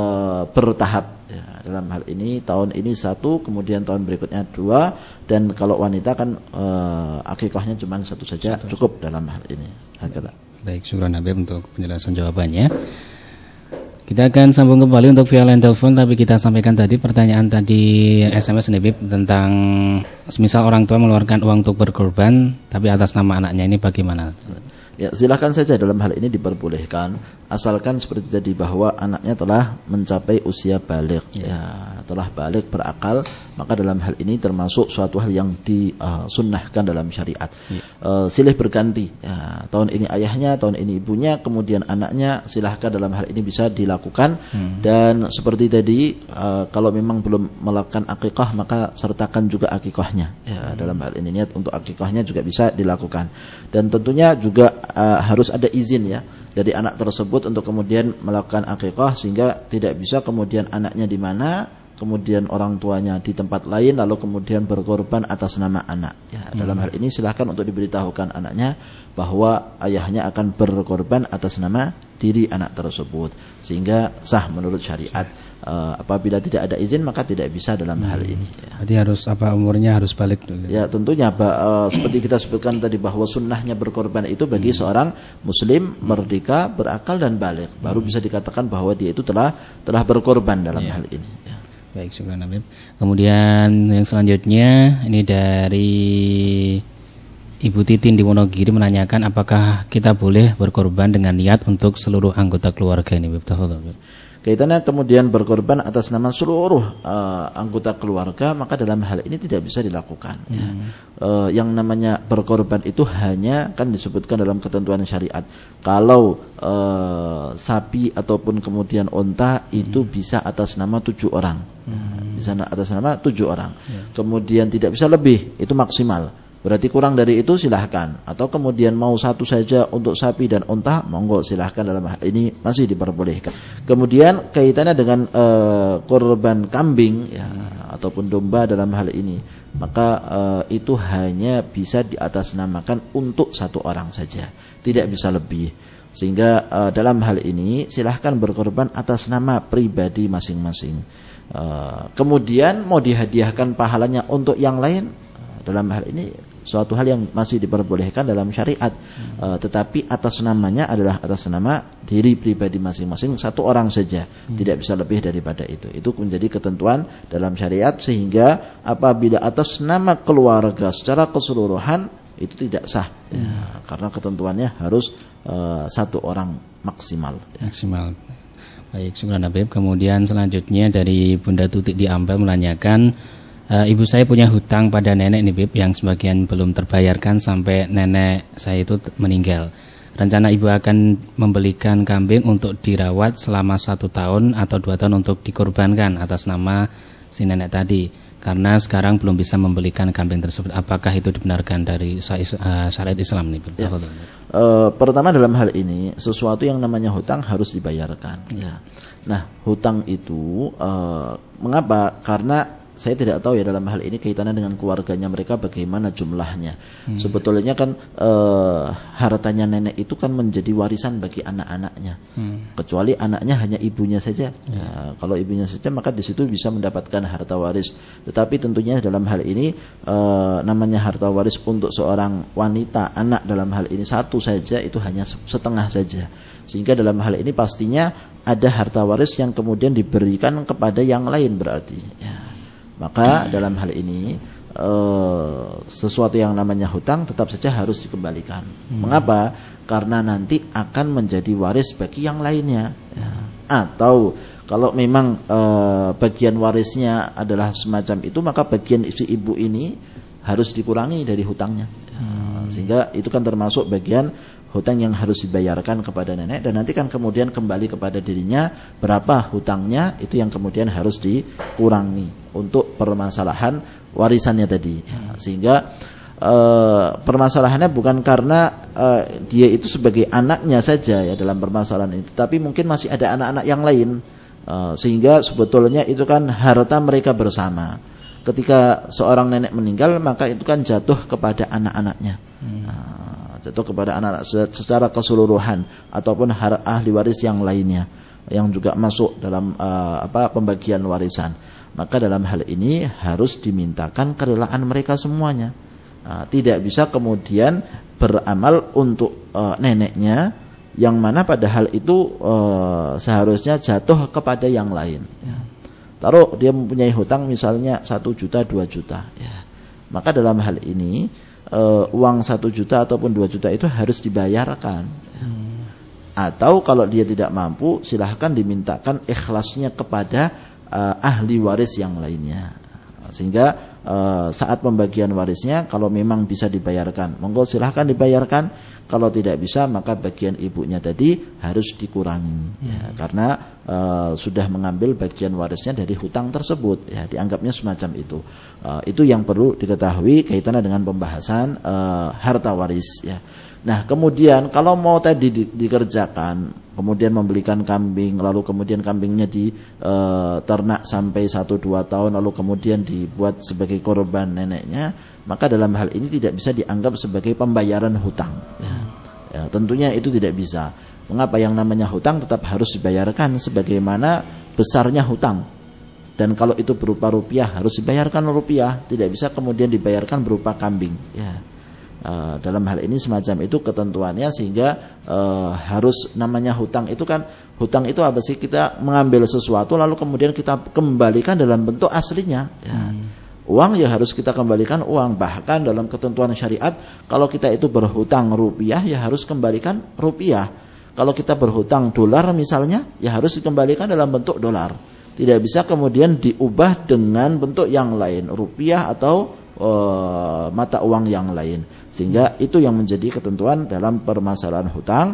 [SPEAKER 2] bertahap. Ya, dalam hal ini tahun ini satu kemudian tahun berikutnya dua dan kalau wanita kan e, akikahnya cuma satu saja cukup dalam hal ini. Hakata.
[SPEAKER 1] Baik, syukur Habib untuk penjelasan jawabannya. Kita akan sambung kembali untuk via line telepon tapi kita sampaikan tadi pertanyaan tadi SMS nih Bib tentang semisal orang tua mengeluarkan uang untuk berkorban tapi atas nama anaknya ini bagaimana?
[SPEAKER 2] Ya, silakan saja dalam hal ini diperbolehkan asalkan seperti tadi bahwa anaknya telah mencapai usia balik ya, telah balik berakal maka dalam hal ini termasuk suatu hal yang disunnahkan dalam syariat. Eh, silih berganti ya, tahun ini ayahnya, tahun ini ibunya, kemudian anaknya silahkan dalam hal ini bisa dilakukan. Dan seperti tadi eh, kalau memang belum melakukan akikah maka sertakan juga akikahnya. Ya dalam hal ini niat untuk akikahnya juga bisa dilakukan. Dan tentunya juga eh, harus ada izin ya dari anak tersebut untuk kemudian melakukan akikah sehingga tidak bisa kemudian anaknya di mana kemudian orang tuanya di tempat lain lalu kemudian berkorban atas nama anak. Ya dalam hal ini silahkan untuk diberitahukan anaknya bahwa ayahnya akan berkorban atas nama diri anak tersebut. Sehingga sah menurut syariat. Eh, apabila tidak ada izin maka tidak bisa dalam hal ini. Ya.
[SPEAKER 1] Berarti harus apa umurnya harus balik dulu.
[SPEAKER 2] Ya tentunya ba- eh, seperti kita sebutkan tadi bahwa sunnahnya berkorban itu bagi seorang muslim merdeka berakal dan balik. Baru bisa dikatakan bahwa dia itu telah telah berkorban dalam hal ini.
[SPEAKER 1] Baik, syukur Habib. Kemudian yang selanjutnya ini dari Ibu Titin di Wonogiri menanyakan apakah kita boleh berkorban dengan niat untuk seluruh anggota keluarga ini Bib Tafadhol, Bib.
[SPEAKER 2] Kaitannya kemudian berkorban atas nama seluruh eh, anggota keluarga maka dalam hal ini tidak bisa dilakukan. ya. Eh, yang namanya berkorban itu hanya kan disebutkan dalam ketentuan syariat. Kalau eh, sapi ataupun kemudian onta itu bisa atas nama tujuh orang. Di sana atas nama tujuh orang. Kemudian tidak bisa lebih itu maksimal. Berarti kurang dari itu silahkan. Atau kemudian mau satu saja untuk sapi dan unta Monggo silahkan dalam hal ini masih diperbolehkan. Kemudian kaitannya dengan eh, korban kambing ya, Ataupun domba dalam hal ini Maka eh, itu hanya bisa diatasnamakan untuk satu orang saja. Tidak bisa lebih. Sehingga eh, dalam hal ini silahkan berkorban atas nama pribadi masing-masing. Eh, Kemudian mau dihadiahkan pahalanya untuk yang lain? Dalam hal ini suatu hal yang masih diperbolehkan dalam syariat. Uh, tetapi atas namanya adalah atas nama diri pribadi masing-masing satu orang saja, tidak bisa lebih daripada itu. Itu menjadi ketentuan dalam syariat sehingga apabila atas nama keluarga secara keseluruhan itu tidak sah ya, karena ketentuannya harus uh, satu orang maksimal.
[SPEAKER 1] Ya. Maksimal. Baik, Habib. Kemudian selanjutnya dari Bunda Tutik di Ampel menanyakan, e, ibu saya punya hutang pada nenek nih Bib yang sebagian belum terbayarkan sampai nenek saya itu meninggal. Rencana ibu akan membelikan kambing untuk dirawat selama satu tahun atau dua tahun untuk dikorbankan atas nama si nenek tadi. Karena sekarang belum bisa membelikan kambing tersebut. Apakah itu dibenarkan dari uh, syariat Islam nih?
[SPEAKER 2] Ya. Uh, pertama dalam hal ini sesuatu yang namanya hutang harus dibayarkan. Ya. Nah hutang itu uh, mengapa? Karena saya tidak tahu ya dalam hal ini kaitannya dengan keluarganya mereka bagaimana jumlahnya. Hmm. Sebetulnya kan e, hartanya nenek itu kan menjadi warisan bagi anak-anaknya. Hmm. Kecuali anaknya hanya ibunya saja. Hmm. Ya, kalau ibunya saja maka di situ bisa mendapatkan harta waris. Tetapi tentunya dalam hal ini e, namanya harta waris untuk seorang wanita anak dalam hal ini satu saja itu hanya setengah saja. Sehingga dalam hal ini pastinya ada harta waris yang kemudian diberikan kepada yang lain berarti. Ya. Maka dalam hal ini uh, sesuatu yang namanya hutang tetap saja harus dikembalikan. Hmm. Mengapa? Karena nanti akan menjadi waris bagi yang lainnya. Ya. Atau kalau memang uh, bagian warisnya adalah semacam itu, maka bagian si ibu ini harus dikurangi dari hutangnya. Ya. Sehingga itu kan termasuk bagian hutang yang harus dibayarkan kepada nenek dan nanti kan kemudian kembali kepada dirinya berapa hutangnya itu yang kemudian harus dikurangi untuk permasalahan warisannya tadi. Sehingga e, permasalahannya bukan karena e, dia itu sebagai anaknya saja ya dalam permasalahan itu tapi mungkin masih ada anak-anak yang lain. E, sehingga sebetulnya itu kan harta mereka bersama. Ketika seorang nenek meninggal maka itu kan jatuh kepada anak-anaknya. Hmm atau kepada anak-anak secara keseluruhan ataupun ahli waris yang lainnya yang juga masuk dalam uh, apa pembagian warisan. Maka dalam hal ini harus dimintakan kerelaan mereka semuanya. Uh, tidak bisa kemudian beramal untuk uh, neneknya yang mana padahal itu uh, seharusnya jatuh kepada yang lain. Ya. Taruh dia mempunyai hutang misalnya satu juta dua juta. Ya. Maka dalam hal ini uh, uang satu juta ataupun dua juta itu harus dibayarkan. Hmm. Atau kalau dia tidak mampu, silahkan dimintakan ikhlasnya kepada uh, ahli waris yang lainnya. Sehingga uh, saat pembagian warisnya, kalau memang bisa dibayarkan, monggo silahkan dibayarkan. Kalau tidak bisa, maka bagian ibunya tadi harus dikurangi, ya. hmm. karena uh, sudah mengambil bagian warisnya dari hutang tersebut. Ya, dianggapnya semacam itu. Uh, itu yang perlu diketahui kaitannya dengan pembahasan uh, harta waris. Ya. Nah, kemudian kalau mau tadi di, dikerjakan, kemudian membelikan kambing, lalu kemudian kambingnya di ternak sampai 1 2 tahun lalu kemudian dibuat sebagai korban neneknya, maka dalam hal ini tidak bisa dianggap sebagai pembayaran hutang. Ya. Ya, tentunya itu tidak bisa. Mengapa yang namanya hutang tetap harus dibayarkan sebagaimana besarnya hutang. Dan kalau itu berupa rupiah harus dibayarkan rupiah, tidak bisa kemudian dibayarkan berupa kambing. Ya. Uh, dalam hal ini semacam itu ketentuannya sehingga uh, harus namanya hutang itu kan hutang itu apa sih kita mengambil sesuatu lalu kemudian kita kembalikan dalam bentuk aslinya. Ya. Hmm uang ya harus kita kembalikan uang. Bahkan dalam ketentuan syariat kalau kita itu berhutang rupiah ya harus kembalikan rupiah. Kalau kita berhutang dolar misalnya ya harus dikembalikan dalam bentuk dolar. Tidak bisa kemudian diubah dengan bentuk yang lain rupiah atau uh, mata uang yang lain. Sehingga itu yang menjadi ketentuan dalam permasalahan hutang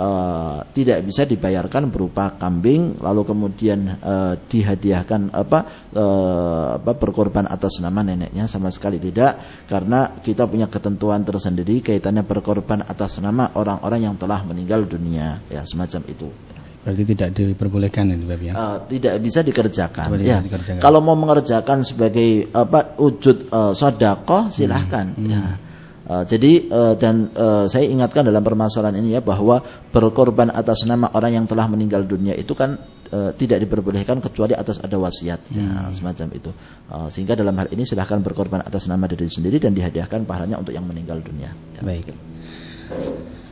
[SPEAKER 2] uh, tidak bisa dibayarkan berupa kambing lalu kemudian uh, dihadiahkan apa uh, apa berkorban atas nama neneknya sama sekali tidak karena kita punya ketentuan tersendiri kaitannya berkorban atas nama orang-orang yang telah meninggal dunia ya semacam itu
[SPEAKER 1] Berarti tidak diperbolehkan ini Bab ya? Uh,
[SPEAKER 2] tidak bisa dikerjakan. ya. dikerjakan. Kalau mau mengerjakan sebagai apa wujud uh, sodako silahkan. Hmm. Hmm. Ya Uh, jadi uh, dan uh, saya ingatkan dalam permasalahan ini ya bahwa berkorban atas nama orang yang telah meninggal dunia itu kan uh, tidak diperbolehkan kecuali atas ada wasiat ya,
[SPEAKER 1] Hmm.
[SPEAKER 2] semacam itu. Uh, sehingga dalam hal ini silahkan berkorban atas nama diri sendiri dan dihadiahkan pahalanya untuk yang meninggal dunia. Ya,
[SPEAKER 1] Baik.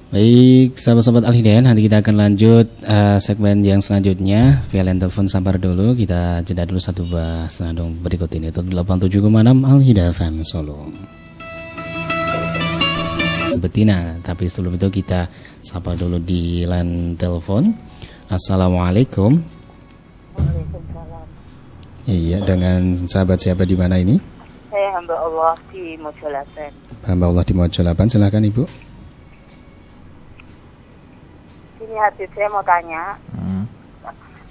[SPEAKER 1] Baik, sahabat-sahabat Al-Hidayah, nanti kita akan lanjut eh, segmen yang selanjutnya via telepon sabar dulu. Kita jeda dulu satu bahas senandung berikut ini. Itu 87,6 Al-Hidayah FM Solo. Betina, tapi sebelum itu kita sapa dulu di line telepon. Assalamualaikum. Iya, dengan sahabat siapa di mana ini?
[SPEAKER 3] Saya hamba Allah di Mojolaten.
[SPEAKER 1] Hamba Allah di Mojolaban, silakan Ibu.
[SPEAKER 3] Ini hati saya mau tanya,
[SPEAKER 2] Hmm.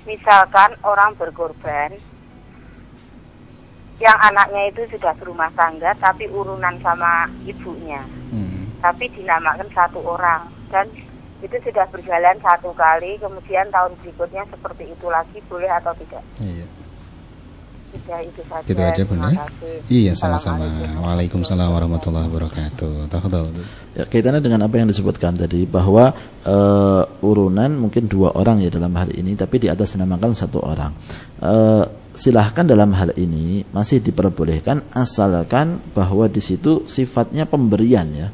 [SPEAKER 3] misalkan orang berkorban yang anaknya itu sudah berumah tangga tapi urunan sama ibunya,
[SPEAKER 1] Hmm.
[SPEAKER 3] Tapi dinamakan satu orang dan itu sudah berjalan satu kali, kemudian tahun berikutnya seperti itu lagi boleh atau tidak?
[SPEAKER 1] Iya.
[SPEAKER 3] Sudah itu saja.
[SPEAKER 1] Gitu aja
[SPEAKER 3] Terima
[SPEAKER 1] Bunda.
[SPEAKER 3] kasih.
[SPEAKER 1] Iya sama-sama. Waalaikumsalam warahmatullahi wabarakatuh. Tafadhol.
[SPEAKER 2] Ya, kaitannya dengan apa yang disebutkan tadi bahwa eh, urunan mungkin dua orang ya dalam hal ini tapi di atas namakan satu orang. Eh, silahkan dalam hal ini masih diperbolehkan asalkan bahwa di situ sifatnya pemberian ya.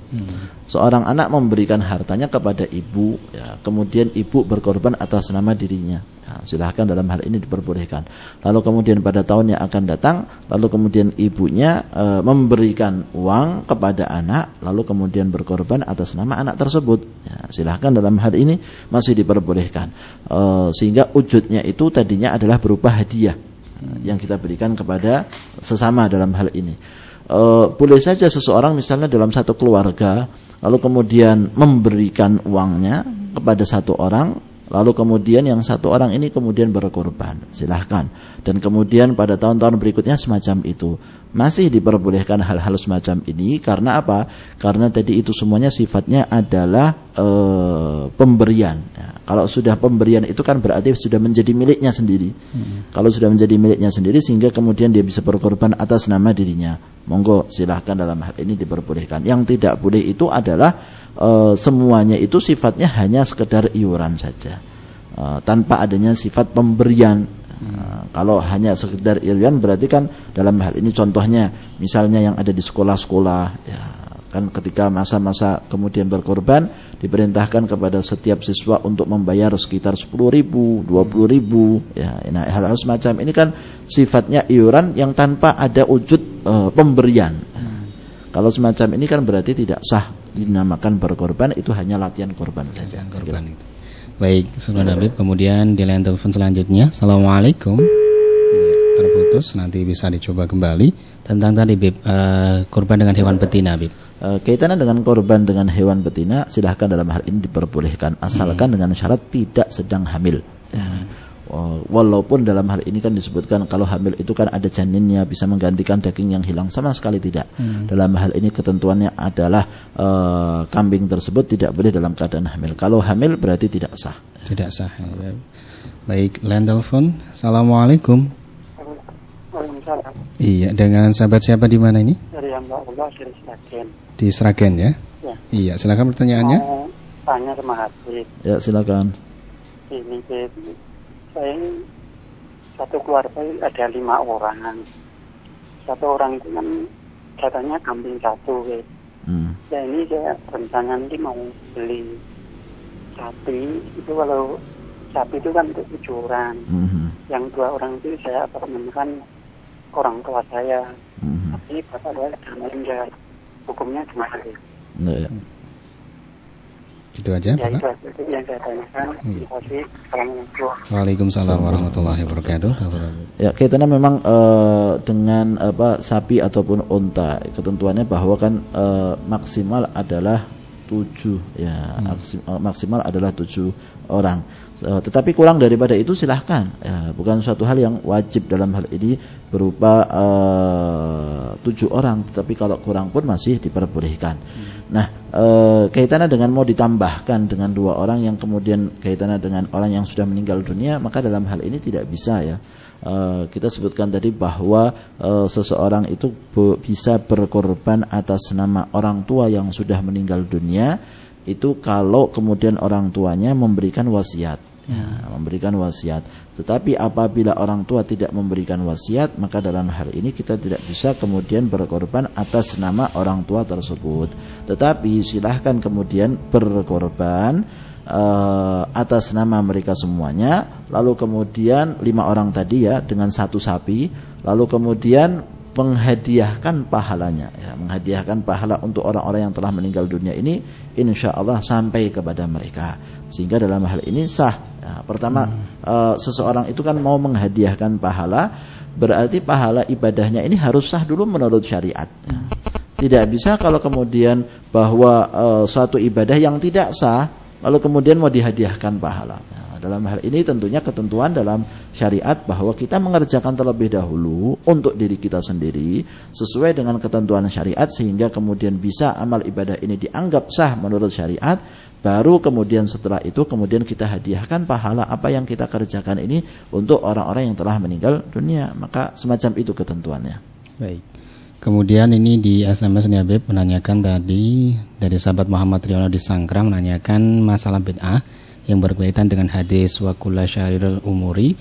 [SPEAKER 2] Seorang anak memberikan hartanya kepada ibu, ya, kemudian ibu berkorban atas nama dirinya. Ya, silahkan dalam hal ini diperbolehkan. Lalu kemudian pada tahun yang akan datang, lalu kemudian ibunya e, memberikan uang kepada anak, lalu kemudian berkorban atas nama anak tersebut. Ya, silahkan dalam hal ini masih diperbolehkan. E, sehingga wujudnya itu tadinya adalah berupa hadiah yang kita berikan kepada sesama dalam hal ini. Eh, boleh saja seseorang misalnya dalam satu keluarga lalu kemudian memberikan uangnya kepada satu orang lalu kemudian yang satu orang ini kemudian berkorban. Silahkan. Dan kemudian pada tahun-tahun berikutnya semacam itu. Masih diperbolehkan hal-hal semacam ini. Karena apa? Karena tadi itu semuanya sifatnya adalah eh, pemberian. Ya, kalau sudah pemberian itu kan berarti sudah menjadi miliknya sendiri. Kalau sudah menjadi miliknya sendiri sehingga kemudian dia bisa berkorban atas nama dirinya. Monggo silahkan dalam hal ini diperbolehkan. Yang tidak boleh itu adalah eh, semuanya itu sifatnya hanya sekedar iuran saja. Eh, tanpa adanya sifat pemberian. Eh, kalau hanya sekedar iuran berarti kan dalam hal ini contohnya misalnya yang ada di sekolah-sekolah ya kan ketika masa-masa kemudian berkorban diperintahkan kepada setiap siswa untuk membayar sekitar 10 ribu, 20 ribu ya nah hal-hal semacam ini kan sifatnya iuran yang tanpa ada wujud eh, pemberian. Kalau semacam ini kan berarti tidak sah dinamakan berkorban itu hanya latihan korban saja
[SPEAKER 1] Jangan korban itu. Baik, Saudara Habib. Kemudian di line telepon selanjutnya. Assalamualaikum. Ya, terputus. Nanti bisa dicoba kembali tentang tadi Bib eh, korban dengan hewan betina Bib.
[SPEAKER 2] Eh, kaitannya dengan korban dengan hewan betina silahkan dalam hal ini diperbolehkan asalkan dengan syarat tidak sedang hamil Ya. Oh, walaupun dalam hal ini kan disebutkan kalau hamil itu kan ada janinnya bisa menggantikan daging yang hilang sama sekali tidak dalam hal ini ketentuannya adalah eh, kambing tersebut tidak boleh dalam keadaan hamil kalau hamil berarti tidak sah
[SPEAKER 1] Tidak sah. ya. Baik, line telepon. Assalamualaikum.
[SPEAKER 5] Waalaikumsalam.
[SPEAKER 1] Iya, dengan sahabat siapa di mana ini?
[SPEAKER 5] Dari hamba Allah dari Sragen.
[SPEAKER 1] Di Sragen ya?
[SPEAKER 5] Ya.
[SPEAKER 1] Iya, silakan pertanyaannya.
[SPEAKER 5] Mau tanya sama Habib.
[SPEAKER 2] ya silakan
[SPEAKER 5] Ini. Saya satu keluarga ada lima orang. Satu orang itu kan katanya kambing satu. Bib.
[SPEAKER 2] Hmm.
[SPEAKER 5] Ya ini saya rencana nanti mau beli sapi. Itu kalau sapi itu kan untuk tujuh orang.
[SPEAKER 2] Mhm.
[SPEAKER 5] Yang dua orang itu saya kan orang tua saya.
[SPEAKER 2] Mhm.
[SPEAKER 5] Tapi bapak saya sudah meninggal. Hukumnya gimana? Bib?
[SPEAKER 2] Ya, ya.
[SPEAKER 1] Gitu aja,
[SPEAKER 5] Ya
[SPEAKER 1] Bapak.
[SPEAKER 5] itu, itu yang saya tanyakan. Assalamualaikum.
[SPEAKER 1] Waalaikumsalam warahmatullahi wabarakatuh.
[SPEAKER 2] Ya, kaitannya memang eh, dengan apa sapi ataupun unta. Ketentuannya bahwa kan eh, maksimal adalah tujuh ya maksim- eh, maksimal adalah tujuh orang. Eh, tetapi kurang daripada itu silahkan. Ya, bukan suatu hal yang wajib dalam hal ini berupa eh, tujuh orang. Tetapi kalau kurang pun masih diperbolehkan. Nah, e, kaitannya dengan mau ditambahkan dengan dua orang yang kemudian kaitannya dengan orang yang sudah meninggal dunia maka dalam hal ini tidak bisa ya. E, kita sebutkan tadi bahwa e, seseorang itu bisa berkorban atas nama orang tua yang sudah meninggal dunia itu kalau kemudian orang tuanya memberikan wasiat ya, memberikan wasiat. Tetapi apabila orang tua tidak memberikan wasiat, maka dalam hal ini kita tidak bisa kemudian berkorban atas nama orang tua tersebut. Tetapi silahkan kemudian berkorban uh, atas nama mereka semuanya. Lalu kemudian lima orang tadi ya dengan satu sapi. Lalu kemudian menghadiahkan pahalanya ya, menghadiahkan pahala untuk orang-orang yang telah meninggal dunia ini insya Allah sampai kepada mereka sehingga dalam hal ini sah ya, pertama hmm. uh, seseorang itu kan mau menghadiahkan pahala berarti pahala ibadahnya ini harus sah dulu menurut syariat ya. tidak bisa kalau kemudian bahwa uh, suatu ibadah yang tidak sah lalu kemudian mau dihadiahkan pahala ya dalam hal ini tentunya ketentuan dalam syariat bahwa kita mengerjakan terlebih dahulu untuk diri kita sendiri sesuai dengan ketentuan syariat sehingga kemudian bisa amal ibadah ini dianggap sah menurut syariat baru kemudian setelah itu kemudian kita hadiahkan pahala apa yang kita kerjakan ini untuk orang-orang yang telah meninggal dunia. Maka semacam itu ketentuannya.
[SPEAKER 1] Baik. Kemudian ini di SMS nih Habib menanyakan tadi dari sahabat Muhammad Riono di Sangkrang menanyakan masalah bid'ah yang berkaitan dengan hadis wa kulla syairul umuri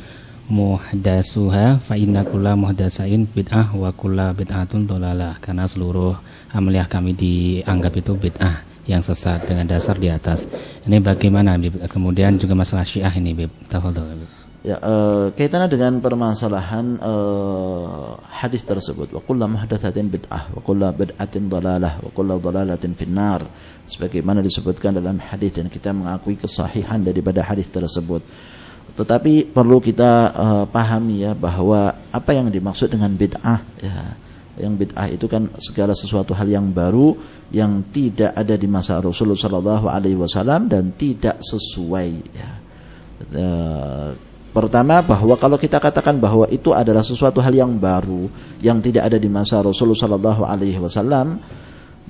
[SPEAKER 1] muhdasuha fa inna kulla muhdasain bid'ah wa kulla bid'atun dolalah karena seluruh amaliah kami dianggap itu bid'ah yang sesat dengan dasar di atas. Ini bagaimana? Kemudian juga masalah Syiah ini Bib. Tafadhol.
[SPEAKER 2] Ya, uh, kaitannya dengan permasalahan uh, hadis tersebut. Wa kullu muhdatsatin bid'ah wa kullu bid'atin dalalah wa kullu dalalatin finnar. Sebagaimana disebutkan dalam hadis dan kita mengakui kesahihan daripada hadis tersebut. Tetapi perlu kita uh, pahami ya bahwa apa yang dimaksud dengan bid'ah ya. Yang bid'ah itu kan segala sesuatu hal yang baru yang tidak ada di masa Rasulullah sallallahu alaihi wasallam dan tidak sesuai ya. Uh, Pertama bahwa kalau kita katakan bahwa itu adalah sesuatu hal yang baru yang tidak ada di masa Rasulullah Shallallahu Alaihi Wasallam,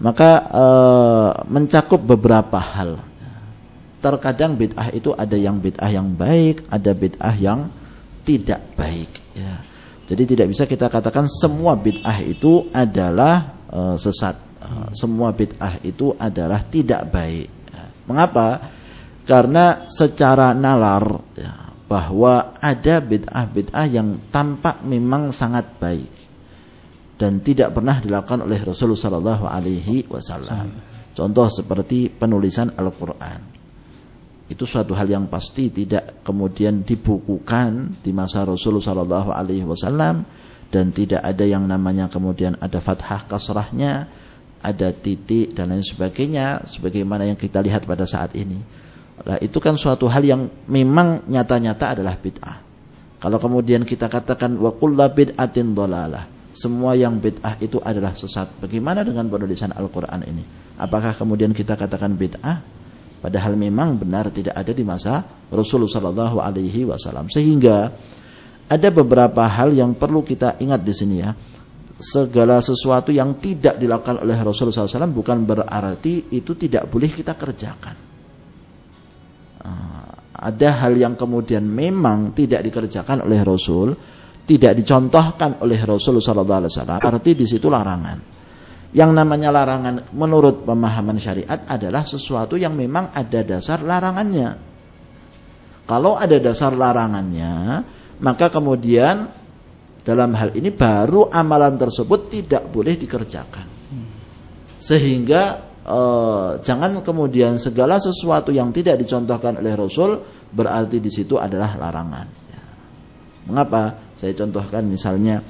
[SPEAKER 2] maka e, mencakup beberapa hal. Terkadang bid'ah itu ada yang bid'ah yang baik, ada bid'ah yang tidak baik. Ya. Jadi tidak bisa kita katakan semua bid'ah itu adalah e, sesat, e, semua bid'ah itu adalah tidak baik. Ya. Mengapa? Karena secara nalar. Ya, bahwa ada bid'ah-bid'ah yang tampak memang sangat baik dan tidak pernah dilakukan oleh Rasulullah Shallallahu Alaihi Wasallam. Contoh seperti penulisan Al-Quran. Itu suatu hal yang pasti tidak kemudian dibukukan di masa Rasulullah Wasallam dan tidak ada yang namanya kemudian ada fathah kasrahnya, ada titik dan lain sebagainya, sebagaimana yang kita lihat pada saat ini. Nah, itu kan suatu hal yang memang nyata-nyata adalah bid'ah. Kalau kemudian kita katakan wa kullu bid'atin dhalalah, semua yang bid'ah itu adalah sesat. Bagaimana dengan penulisan Al-Qur'an ini? Apakah kemudian kita katakan bid'ah? Padahal memang benar tidak ada di masa Rasulullah wasallam. Sehingga ada beberapa hal yang perlu kita ingat di sini ya. Segala sesuatu yang tidak dilakukan oleh Rasulullah SAW bukan berarti itu tidak boleh kita kerjakan ada hal yang kemudian memang tidak dikerjakan oleh Rasul, tidak dicontohkan oleh Rasul sallallahu alaihi wasallam, arti di situ larangan. Yang namanya larangan menurut pemahaman syariat adalah sesuatu yang memang ada dasar larangannya. Kalau ada dasar larangannya, maka kemudian dalam hal ini baru amalan tersebut tidak boleh dikerjakan. Sehingga Uh, jangan kemudian segala sesuatu yang tidak dicontohkan oleh Rasul berarti di situ adalah larangan. Ya. Mengapa? Saya contohkan misalnya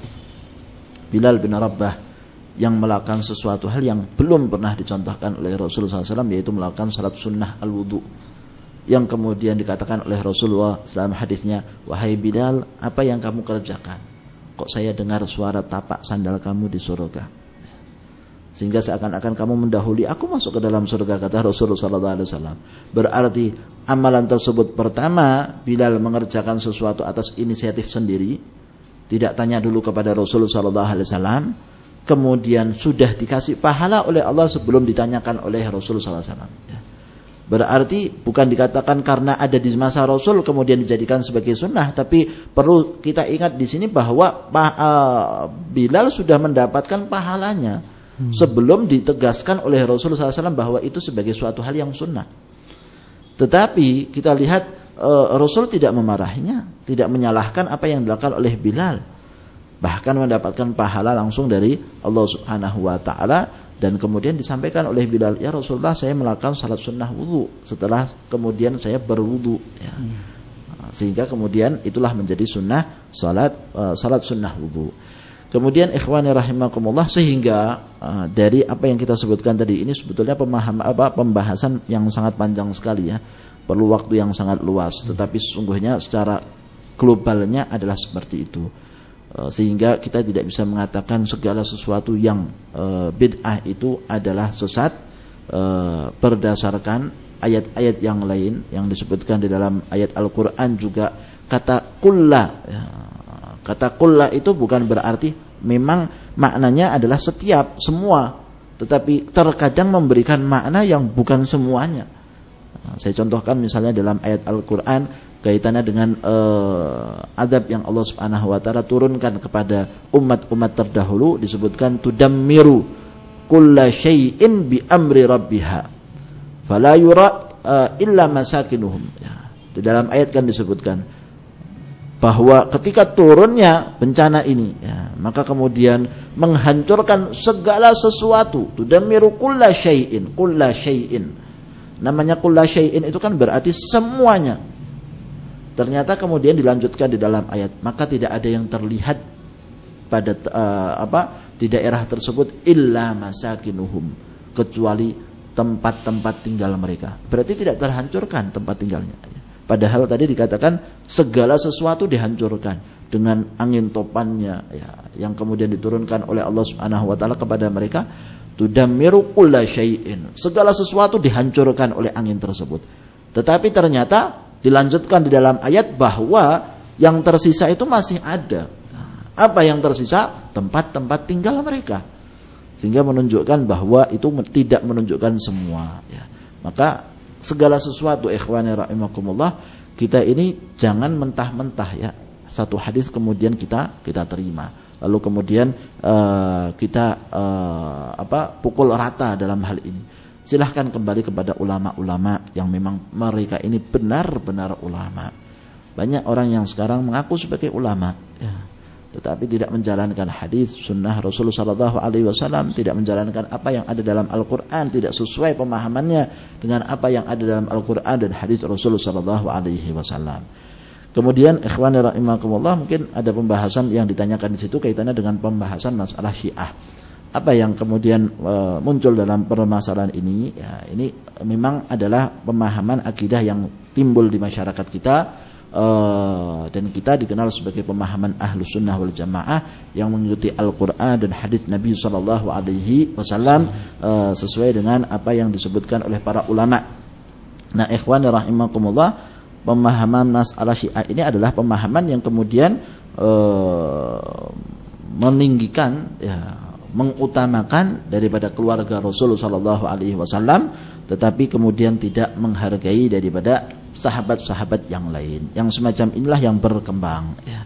[SPEAKER 2] Bilal bin Rabbah yang melakukan sesuatu hal yang belum pernah dicontohkan oleh Rasulullah SAW yaitu melakukan salat sunnah al-wudu yang kemudian dikatakan oleh Rasulullah dalam hadisnya wahai Bilal apa yang kamu kerjakan kok saya dengar suara tapak sandal kamu di surga sehingga seakan-akan kamu mendahului aku masuk ke dalam surga kata Rasulullah wasallam. Berarti amalan tersebut pertama Bilal mengerjakan sesuatu atas inisiatif sendiri, tidak tanya dulu kepada Rasulullah wasallam. Kemudian sudah dikasih pahala oleh Allah sebelum ditanyakan oleh Rasulullah SAW. Ya. Berarti bukan dikatakan karena ada di masa Rasul kemudian dijadikan sebagai sunnah, tapi perlu kita ingat di sini bahwa uh, Bilal sudah mendapatkan pahalanya hmm. sebelum ditegaskan oleh Rasulullah SAW bahwa itu sebagai suatu hal yang sunnah. Tetapi kita lihat uh, Rasul tidak memarahinya, tidak menyalahkan apa yang dilakukan oleh Bilal, bahkan mendapatkan pahala langsung dari Allah Subhanahu Wa Taala. Dan kemudian disampaikan oleh Bilal ya Rasulullah saya melakukan salat sunnah wudhu setelah kemudian saya berwudhu ya. hmm. sehingga kemudian itulah menjadi sunnah salat uh, salat sunnah wudhu kemudian ikhwani rahimakumullah sehingga uh, dari apa yang kita sebutkan tadi ini sebetulnya pemahaman apa pembahasan yang sangat panjang sekali ya. Perlu waktu yang sangat luas. Tetapi sesungguhnya secara globalnya adalah seperti itu. Eh, sehingga kita tidak bisa mengatakan segala sesuatu yang uh, bid'ah itu adalah sesat uh, berdasarkan ayat-ayat yang lain yang disebutkan di dalam ayat Al-Qur'an juga. Kata kulla ya, kata kulla itu bukan berarti memang maknanya adalah setiap semua. Tetapi terkadang memberikan makna yang bukan semuanya. Nah, saya contohkan misalnya dalam ayat Al-Qur'an kaitannya dengan uh, adab yang Allah Subhanahu wa taala turunkan kepada umat-umat terdahulu disebutkan tudammiru kulla syai'in bi amri rabbiha fala yura uh, illa masakinuhum. Ya. di dalam ayat kan disebutkan bahwa ketika turunnya bencana ini ya, maka kemudian menghancurkan segala sesuatu. Tudammiru kulla syai'in kulla syai'in. Namanya kulla syai'in itu kan berarti semuanya Ternyata kemudian dilanjutkan di dalam ayat, maka tidak ada yang terlihat pada uh, apa di daerah tersebut illa masakinuhum kecuali tempat-tempat tinggal mereka. Berarti tidak terhancurkan tempat tinggalnya. Padahal tadi dikatakan segala sesuatu dihancurkan dengan angin topannya ya, yang kemudian diturunkan oleh Allah Subhanahu wa taala kepada mereka tudammiru kulla syai'in. Segala sesuatu dihancurkan oleh angin tersebut. Tetapi ternyata dilanjutkan di dalam ayat bahwa yang tersisa itu masih ada. Apa yang tersisa? Tempat-tempat tinggal mereka. Sehingga menunjukkan bahwa itu tidak menunjukkan semua. Ya. Maka segala sesuatu ikhwani rahimakumullah kita ini jangan mentah-mentah ya. Satu hadis kemudian kita kita terima. Lalu kemudian uh, kita uh, apa pukul rata dalam hal ini silahkan kembali kepada ulama-ulama yang memang mereka ini benar-benar ulama. Banyak orang yang sekarang mengaku sebagai ulama, ya, tetapi tidak menjalankan hadis sunnah Rasulullah Sallallahu Alaihi Wasallam, tidak menjalankan apa yang ada dalam Al-Quran, tidak sesuai pemahamannya dengan apa yang ada dalam Al-Quran dan hadis Rasulullah Sallallahu Alaihi Wasallam. Kemudian ikhwan rahimakumullah mungkin ada pembahasan yang ditanyakan di situ kaitannya dengan pembahasan masalah Syiah apa yang kemudian e, muncul dalam permasalahan ini ya ini memang adalah pemahaman akidah yang timbul di masyarakat kita e, dan kita dikenal sebagai pemahaman ahlus sunnah wal jamaah yang mengikuti Al-Quran dan hadis Nabi Shallallahu Alaihi Wasallam e, sesuai dengan apa yang disebutkan oleh para ulama. Nah, ikhwan rahimakumullah, pemahaman masalah Syiah ini adalah pemahaman yang kemudian e, meninggikan ya mengutamakan daripada keluarga Rasulullah Wasallam, tetapi kemudian tidak menghargai daripada sahabat-sahabat yang lain. Yang semacam inilah yang berkembang. Ya.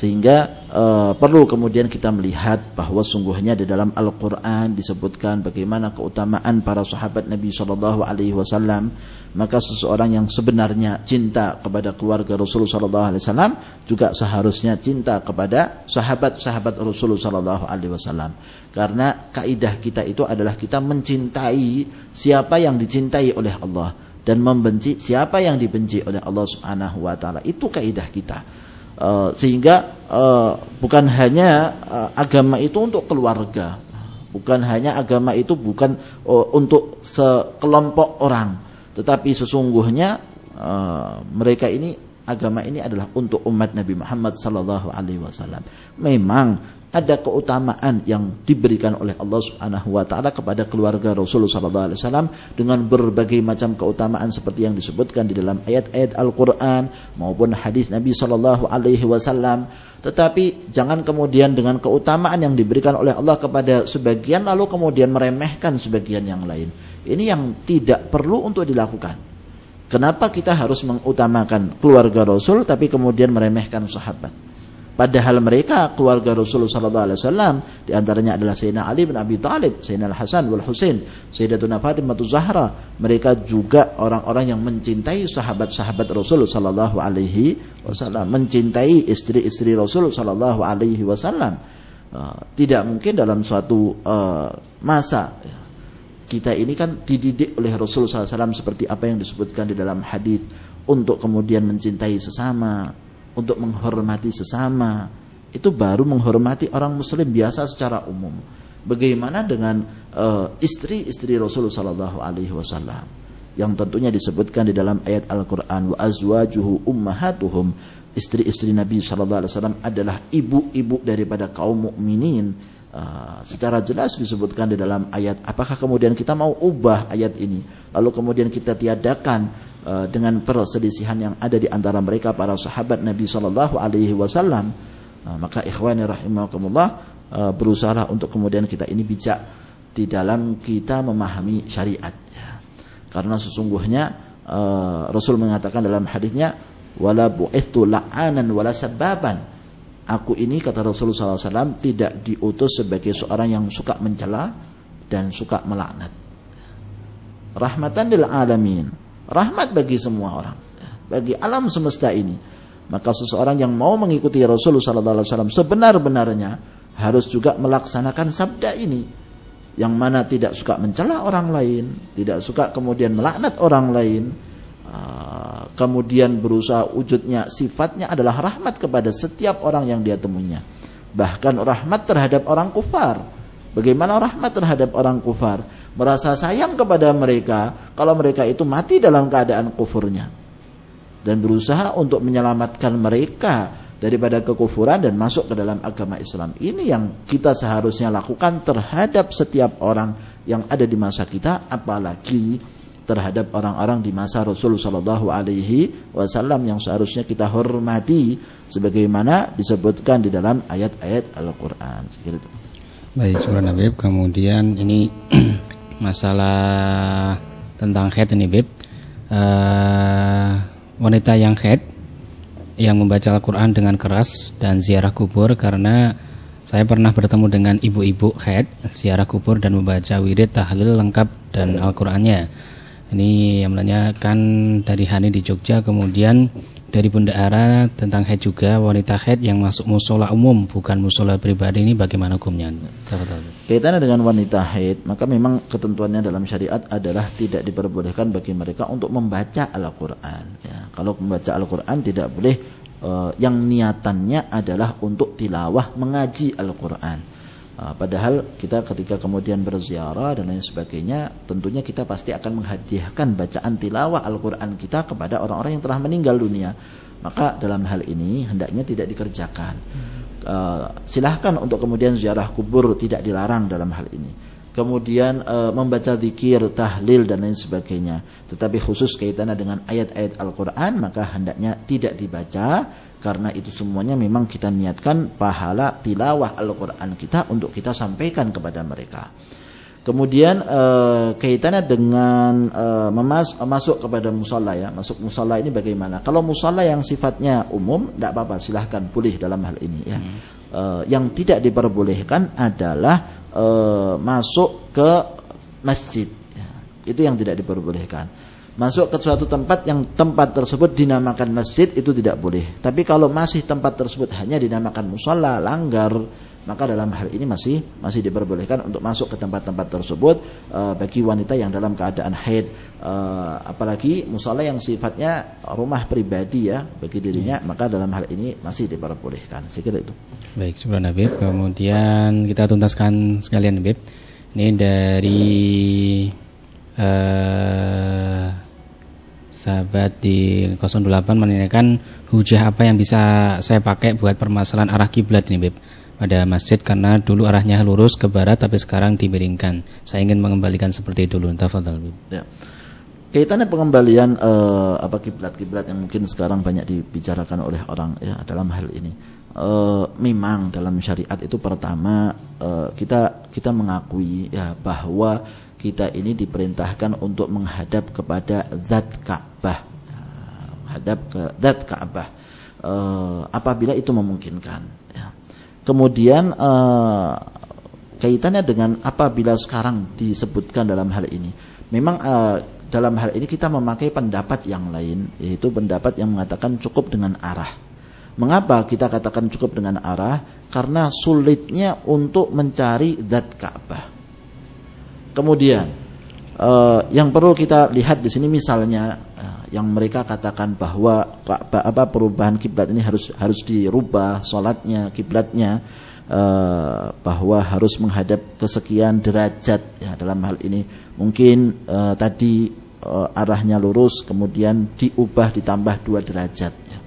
[SPEAKER 2] Sehingga uh, perlu kemudian kita melihat bahwa sungguhnya di dalam Al-Quran disebutkan bagaimana keutamaan para sahabat Nabi Shallallahu Alaihi Wasallam. Maka seseorang yang sebenarnya cinta kepada keluarga Rasulullah Shallallahu Alaihi Wasallam juga seharusnya cinta kepada sahabat-sahabat Rasulullah Shallallahu Alaihi Wasallam. Karena kaidah kita itu adalah kita mencintai siapa yang dicintai oleh Allah dan membenci siapa yang dibenci oleh Allah Subhanahu wa taala. Itu kaidah kita. Uh, sehingga uh, bukan hanya uh, agama itu untuk keluarga, bukan hanya agama itu bukan untuk sekelompok orang, tetapi sesungguhnya uh, mereka ini agama ini adalah untuk umat Nabi Muhammad sallallahu alaihi wasallam. Memang ada keutamaan yang diberikan oleh Allah Subhanahu wa taala kepada keluarga Rasulullah sallallahu alaihi wasallam dengan berbagai macam keutamaan seperti yang disebutkan di dalam ayat-ayat Al-Qur'an maupun hadis Nabi sallallahu alaihi wasallam. Tetapi jangan kemudian dengan keutamaan yang diberikan oleh Allah kepada sebagian lalu kemudian meremehkan sebagian yang lain. Ini yang tidak perlu untuk dilakukan. Kenapa kita harus mengutamakan keluarga Rasul tapi kemudian meremehkan sahabat? Padahal mereka keluarga Rasulullah wasallam di antaranya adalah Sayyidina Ali bin Abi Thalib, Sayyidina Al-Hasan wal Husain, Sayyidatuna Fatimah Zahra. Mereka juga orang-orang yang mencintai sahabat-sahabat Rasulullah wasallam, mencintai istri-istri Rasul sallallahu alaihi wasallam. Uh, tidak mungkin dalam suatu uh, masa ya, kita ini kan dididik oleh Rasulullah SAW seperti apa yang disebutkan di dalam hadis untuk kemudian mencintai sesama, untuk menghormati sesama. Itu baru menghormati orang muslim biasa secara umum. Bagaimana dengan uh, istri-istri Rasulullah sallallahu alaihi wasallam? Yang tentunya disebutkan di dalam ayat Al-Qur'an wa azwajuhu ummahatuhum. Istri-istri Nabi sallallahu alaihi wasallam adalah ibu-ibu daripada kaum mukminin. Uh, secara jelas disebutkan di dalam ayat apakah kemudian kita mau ubah ayat ini? Lalu kemudian kita tiadakan Eh, dengan perselisihan yang ada di antara mereka para sahabat Nabi Shallallahu Alaihi Wasallam eh, maka ikhwani rahimakumullah uh, berusaha untuk kemudian kita ini bijak di dalam kita memahami syariat ya. karena sesungguhnya uh, Rasul mengatakan dalam hadisnya wala bu'ithu la'anan wala sababan aku ini kata Rasulullah SAW tidak diutus sebagai seorang yang suka mencela dan suka melaknat. Rahmatan lil alamin rahmat bagi semua orang, bagi alam semesta ini. Maka seseorang yang mau mengikuti Rasulullah SAW sebenar-benarnya harus juga melaksanakan sabda ini, yang mana tidak suka mencela orang lain, tidak suka kemudian melaknat orang lain, ah, kemudian berusaha wujudnya sifatnya adalah rahmat kepada setiap orang yang dia temuinya. Bahkan rahmat terhadap orang kufar. Bagaimana rahmat terhadap orang kufar? Merasa sayang kepada mereka kalau mereka itu mati dalam keadaan kufurnya dan berusaha untuk menyelamatkan mereka daripada kekufuran dan masuk ke dalam agama Islam. Ini yang kita seharusnya lakukan terhadap setiap orang yang ada di masa kita, apalagi terhadap orang-orang di masa Rasul Shallallahu Alaihi Wasallam yang seharusnya kita hormati, sebagaimana disebutkan di dalam ayat-ayat Al-Quran.
[SPEAKER 1] Baik, surah Nabi. Kemudian ini masalah tentang head ini Beb uh, wanita yang head yang membaca Al-Quran dengan keras dan ziarah kubur karena saya pernah bertemu dengan ibu-ibu head ziarah kubur dan membaca wirid tahlil lengkap dan Al-Qurannya. Ini yang menanyakan dari Hani di Jogja kemudian dari Bunda Ara tentang head juga wanita head yang masuk musola umum bukan musola pribadi ini bagaimana hukumnya?
[SPEAKER 2] Kaitannya dengan wanita head maka memang ketentuannya dalam syariat adalah tidak diperbolehkan bagi mereka untuk membaca Al-Quran. Ya, kalau membaca Al-Quran tidak boleh uh, yang niatannya adalah untuk tilawah mengaji Al-Quran. Uh, padahal kita ketika kemudian berziarah dan lain sebagainya, tentunya kita pasti akan menghadiahkan bacaan tilawah Al-Quran kita kepada orang-orang yang telah meninggal dunia. Maka dalam hal ini hendaknya tidak dikerjakan. Uh, silahkan untuk kemudian ziarah kubur tidak dilarang dalam hal ini. Kemudian uh, membaca zikir, tahlil dan lain sebagainya. Tetapi khusus kaitannya dengan ayat-ayat Al-Quran maka hendaknya tidak dibaca karena itu semuanya memang kita niatkan pahala tilawah Al-Quran kita untuk kita sampaikan kepada mereka. Kemudian e, kaitannya dengan e, memas masuk kepada musola ya, masuk musola ini bagaimana? Kalau musola yang sifatnya umum, tidak apa-apa, silahkan pulih dalam hal ini ya. Hmm. E, yang tidak diperbolehkan adalah e, masuk ke masjid, ya. itu yang tidak diperbolehkan masuk ke suatu tempat yang tempat tersebut dinamakan masjid itu tidak boleh. Tapi kalau masih tempat tersebut hanya dinamakan musola, langgar, maka dalam hal ini masih masih diperbolehkan untuk masuk ke tempat-tempat tersebut uh, bagi wanita yang dalam keadaan haid. Uh, apalagi musola yang sifatnya rumah pribadi ya bagi dirinya hmm. maka dalam hal ini masih diperbolehkan. Saya kira itu.
[SPEAKER 1] Baik sebelum Habib. Kemudian kita tuntaskan sekalian Habib. Ini dari uh, sahabat di 08 menanyakan hujah apa yang bisa saya pakai buat permasalahan arah kiblat ini, Beb. Pada masjid karena dulu arahnya lurus ke barat tapi sekarang dimiringkan. Saya ingin mengembalikan seperti dulu. Tafadhal, Beb.
[SPEAKER 2] Ya. Kaitannya pengembalian uh, apa kiblat-kiblat yang mungkin sekarang banyak dibicarakan oleh orang ya dalam hal ini. Uh, memang dalam syariat itu pertama uh, kita kita mengakui ya bahwa kita ini diperintahkan untuk menghadap kepada zat Ka'bah. Menghadap ke zat Ka'bah. E, apabila itu memungkinkan. Ya. Kemudian e, kaitannya dengan apabila sekarang disebutkan dalam hal ini. Memang e, dalam hal ini kita memakai pendapat yang lain, yaitu pendapat yang mengatakan cukup dengan arah. Mengapa kita katakan cukup dengan arah? Karena sulitnya untuk mencari zat Ka'bah. Kemudian uh, yang perlu kita lihat di sini misalnya uh, yang mereka katakan bahwa apa perubahan kiblat ini harus harus dirubah salatnya kiblatnya uh, bahwa harus menghadap kesekian derajat ya dalam hal ini mungkin uh, tadi uh, arahnya lurus kemudian diubah ditambah dua derajat ya.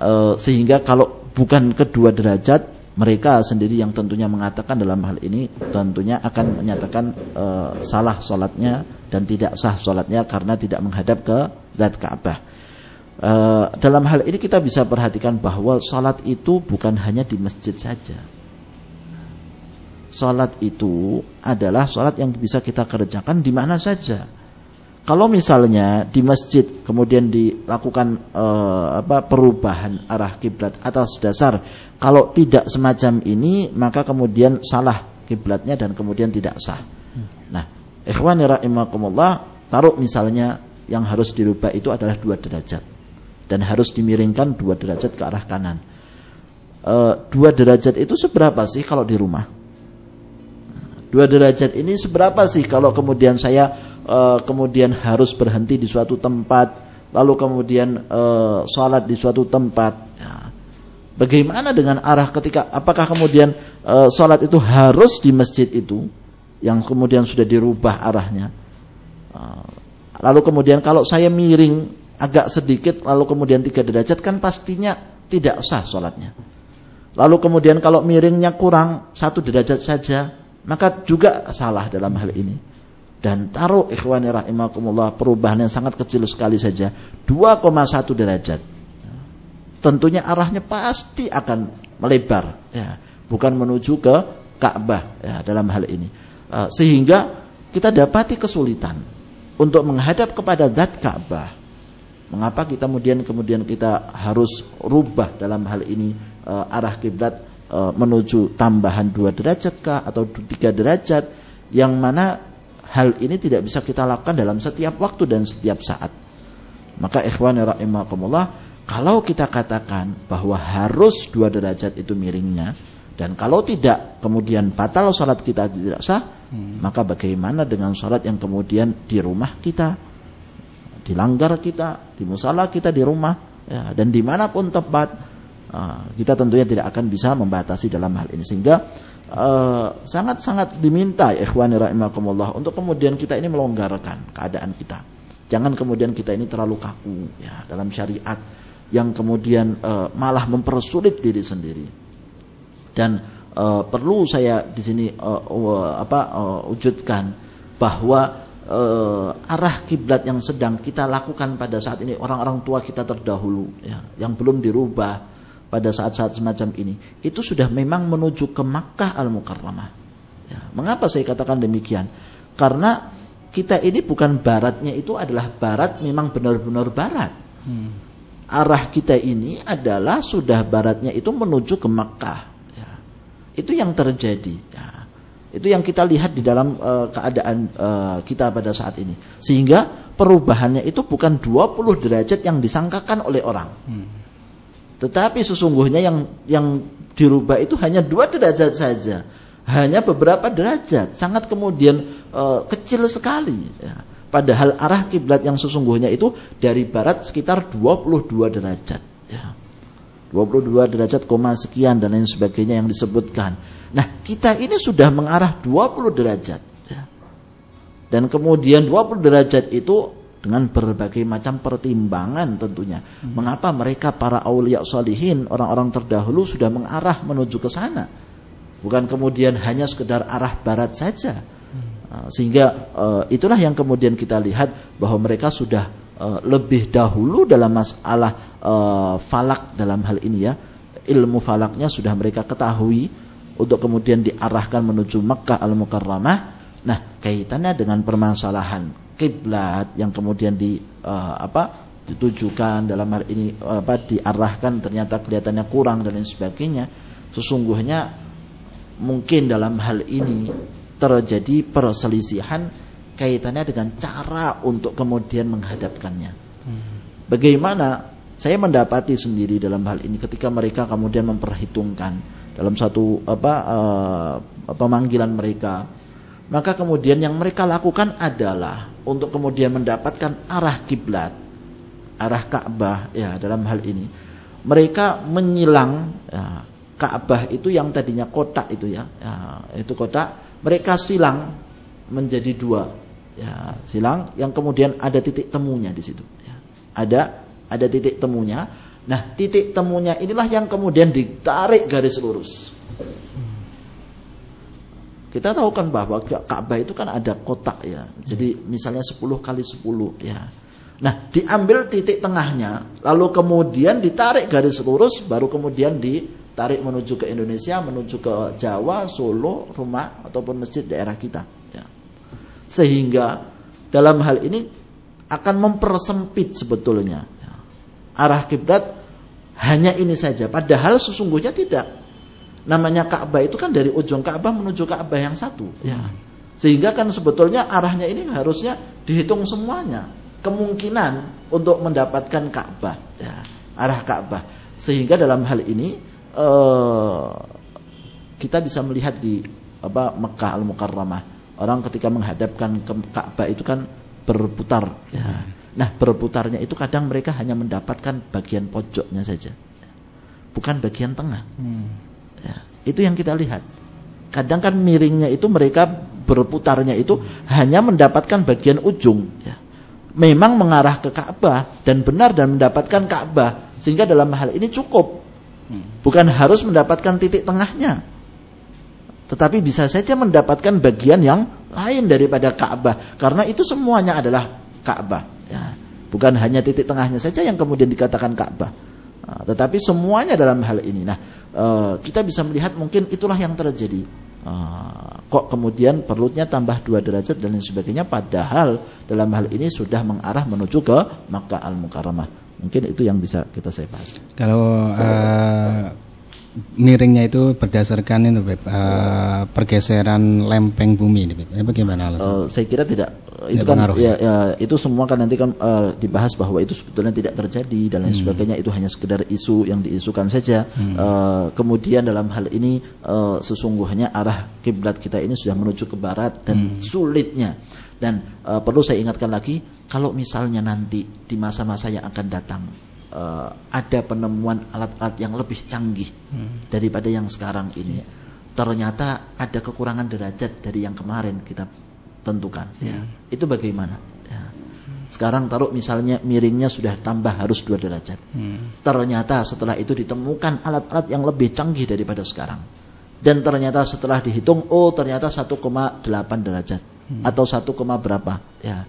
[SPEAKER 2] uh, sehingga kalau bukan kedua derajat mereka sendiri yang tentunya mengatakan dalam hal ini tentunya akan menyatakan uh, salah sholatnya dan tidak sah sholatnya karena tidak menghadap ke zat Ka'bah. Uh, dalam hal ini kita bisa perhatikan bahwa sholat itu bukan hanya di masjid saja. Sholat itu adalah sholat yang bisa kita kerjakan di mana saja kalau misalnya di masjid kemudian dilakukan uh, apa perubahan arah kiblat atas dasar kalau tidak semacam ini maka kemudian salah kiblatnya dan kemudian tidak sah. Nah, ikhwani rahimakumullah, taruh misalnya yang harus dirubah itu adalah dua derajat dan harus dimiringkan dua derajat ke arah kanan. Uh, dua derajat itu seberapa sih kalau di rumah? Dua derajat ini seberapa sih kalau kemudian saya uh, kemudian harus berhenti di suatu tempat, lalu kemudian uh, sholat di suatu tempat. Ya. Bagaimana dengan arah ketika apakah kemudian uh, sholat itu harus di masjid itu yang kemudian sudah dirubah arahnya? Uh, lalu kemudian kalau saya miring agak sedikit lalu kemudian tiga derajat kan pastinya tidak sah sholatnya. Lalu kemudian kalau miringnya kurang satu derajat saja maka juga salah dalam hal ini dan taruh ikhwani rahimakumullah perubahan yang sangat kecil sekali saja 2,1 derajat. Tentunya arahnya pasti akan melebar ya. Bukan menuju ke Ka'bah ya dalam hal ini. Uh, sehingga kita dapati kesulitan untuk menghadap kepada zat Ka'bah. Mengapa kita kemudian kemudian kita harus rubah dalam hal ini uh, arah kiblat uh, menuju tambahan dua derajat kah atau tiga derajat yang mana hal ini tidak bisa kita lakukan dalam setiap waktu dan setiap saat. Maka ikhwan rahimakumullah, kalau kita katakan bahwa harus dua derajat itu miringnya dan kalau tidak kemudian batal sholat kita tidak sah, hmm. maka bagaimana dengan sholat yang kemudian di rumah kita, dilanggar kita, di musala kita di rumah, ya, dan di mana pun tempat, uh, kita tentunya tidak akan bisa membatasi dalam hal ini sehingga Eh, sangat-sangat uh, diminta ikhwani rahimakumullah untuk kemudian kita ini melonggarkan keadaan kita. Jangan kemudian kita ini terlalu kaku ya dalam syariat yang kemudian uh, malah mempersulit diri sendiri. Dan uh, perlu saya di sini uh, uh, apa uh, wujudkan bahwa uh, arah kiblat yang sedang kita lakukan pada saat ini orang-orang tua kita terdahulu ya yang belum dirubah pada saat-saat semacam ini itu sudah memang menuju ke Makkah Al-Mukarramah. Ya, mengapa saya katakan demikian? Karena kita ini bukan baratnya itu adalah barat memang benar-benar barat. Hmm. Arah kita ini adalah sudah baratnya itu menuju ke Makkah. Ya. Itu yang terjadi. Ya. Itu yang kita lihat di dalam uh, keadaan uh, kita pada saat ini. Sehingga perubahannya itu bukan 20 derajat yang disangkakan oleh orang. Hmm tetapi sesungguhnya yang yang dirubah itu hanya dua derajat saja, hanya beberapa derajat, sangat kemudian e, kecil sekali. Ya. Padahal arah kiblat yang sesungguhnya itu dari barat sekitar 22 derajat. Ya. 22 derajat koma sekian dan lain sebagainya yang disebutkan. Nah kita ini sudah mengarah 20 derajat. Ya. Dan kemudian 20 derajat itu dengan berbagai macam pertimbangan tentunya. Mengapa mereka para aulia solihin, orang-orang terdahulu sudah mengarah menuju ke sana. Bukan kemudian hanya sekedar arah barat saja. Uh, sehingga uh, itulah yang kemudian kita lihat bahwa mereka sudah uh, lebih dahulu dalam masalah uh, falak dalam hal ini ya. Ilmu falaknya sudah mereka ketahui untuk kemudian diarahkan menuju Makkah Al-Mukarramah. Nah, kaitannya dengan permasalahan kiblat yang kemudian di uh, apa ditujukan dalam hal ini apa diarahkan ternyata kelihatannya kurang dan lain sebagainya sesungguhnya mungkin dalam hal ini terjadi perselisihan kaitannya dengan cara untuk kemudian menghadapkannya. Bagaimana? Saya mendapati sendiri dalam hal ini ketika mereka kemudian memperhitungkan dalam satu apa uh, pemanggilan mereka maka kemudian yang mereka lakukan adalah untuk kemudian mendapatkan arah kiblat, arah Ka'bah ya dalam hal ini. Mereka menyilang ya, Ka'bah itu yang tadinya kotak itu ya, ya itu kotak, mereka silang menjadi dua. Ya, silang yang kemudian ada titik temunya di situ ya. Ada ada titik temunya. Nah, titik temunya inilah yang kemudian ditarik garis lurus. Kita tahu kan bahwa Ka'bah itu kan ada kotak ya. Jadi misalnya 10 kali 10 ya. Nah, diambil titik tengahnya, lalu kemudian ditarik garis lurus, baru kemudian ditarik menuju ke Indonesia, menuju ke Jawa, Solo, rumah ataupun masjid daerah kita. Ya. Sehingga dalam hal ini akan mempersempit sebetulnya ya. arah kiblat hanya ini saja. Padahal sesungguhnya tidak namanya Ka'bah itu kan dari ujung Ka'bah menuju Ka'bah yang satu. Ya. Sehingga kan sebetulnya arahnya ini harusnya dihitung semuanya. Kemungkinan untuk mendapatkan Ka'bah. Ya arah Ka'bah. Sehingga dalam hal ini eh, kita bisa melihat di apa Mekah Al Mukarramah orang ketika menghadapkan ke Ka'bah itu kan berputar. Ya. Nah berputarnya itu kadang mereka hanya mendapatkan bagian pojoknya saja. Bukan bagian tengah. Hmm Ya, itu yang kita lihat. Kadang kan miringnya itu mereka berputarnya itu hanya mendapatkan bagian ujung. Ya. Memang mengarah ke Ka'bah dan benar dan mendapatkan Ka'bah. Sehingga dalam hal ini cukup. Bukan harus mendapatkan titik tengahnya. Tetapi bisa saja mendapatkan bagian yang lain daripada Ka'bah. Karena itu semuanya adalah Ka'bah. Ya. Bukan hanya titik tengahnya saja yang kemudian dikatakan Ka'bah. Nah, tetapi semuanya dalam hal ini. Nah, uh, kita bisa melihat mungkin itulah yang terjadi. Uh, kok kemudian perutnya tambah dua derajat dan lain sebagainya, padahal dalam hal ini sudah mengarah menuju ke Makkah Al Mukarramah. Mungkin itu yang bisa kita saya bahas.
[SPEAKER 1] Kalau uh, miringnya itu berdasarkan Beb, uh, pergeseran lempeng bumi ini Beb. Ini bagaimana
[SPEAKER 2] Uh, saya kira tidak itu kan ya, ya itu semua kan nanti kan uh, dibahas bahwa itu sebetulnya tidak terjadi dan lain hmm. sebagainya itu hanya sekedar isu yang diisukan saja. Hmm. Uh, kemudian dalam hal ini uh, sesungguhnya arah kiblat kita ini sudah menuju ke barat dan hmm. sulitnya dan uh, perlu saya ingatkan lagi kalau misalnya nanti di masa-masa yang akan datang uh, ada penemuan alat-alat yang lebih canggih hmm. daripada yang sekarang ini. Ya. Ternyata ada kekurangan derajat dari yang kemarin kita tentukan. Ya. Hmm. Itu bagaimana? Ya. Sekarang taruh misalnya miringnya sudah tambah harus dua derajat. Hmm. Ternyata setelah itu ditemukan alat-alat yang lebih canggih daripada sekarang. Dan ternyata setelah dihitung, oh ternyata 1,8 derajat hmm. atau 1, berapa? Ya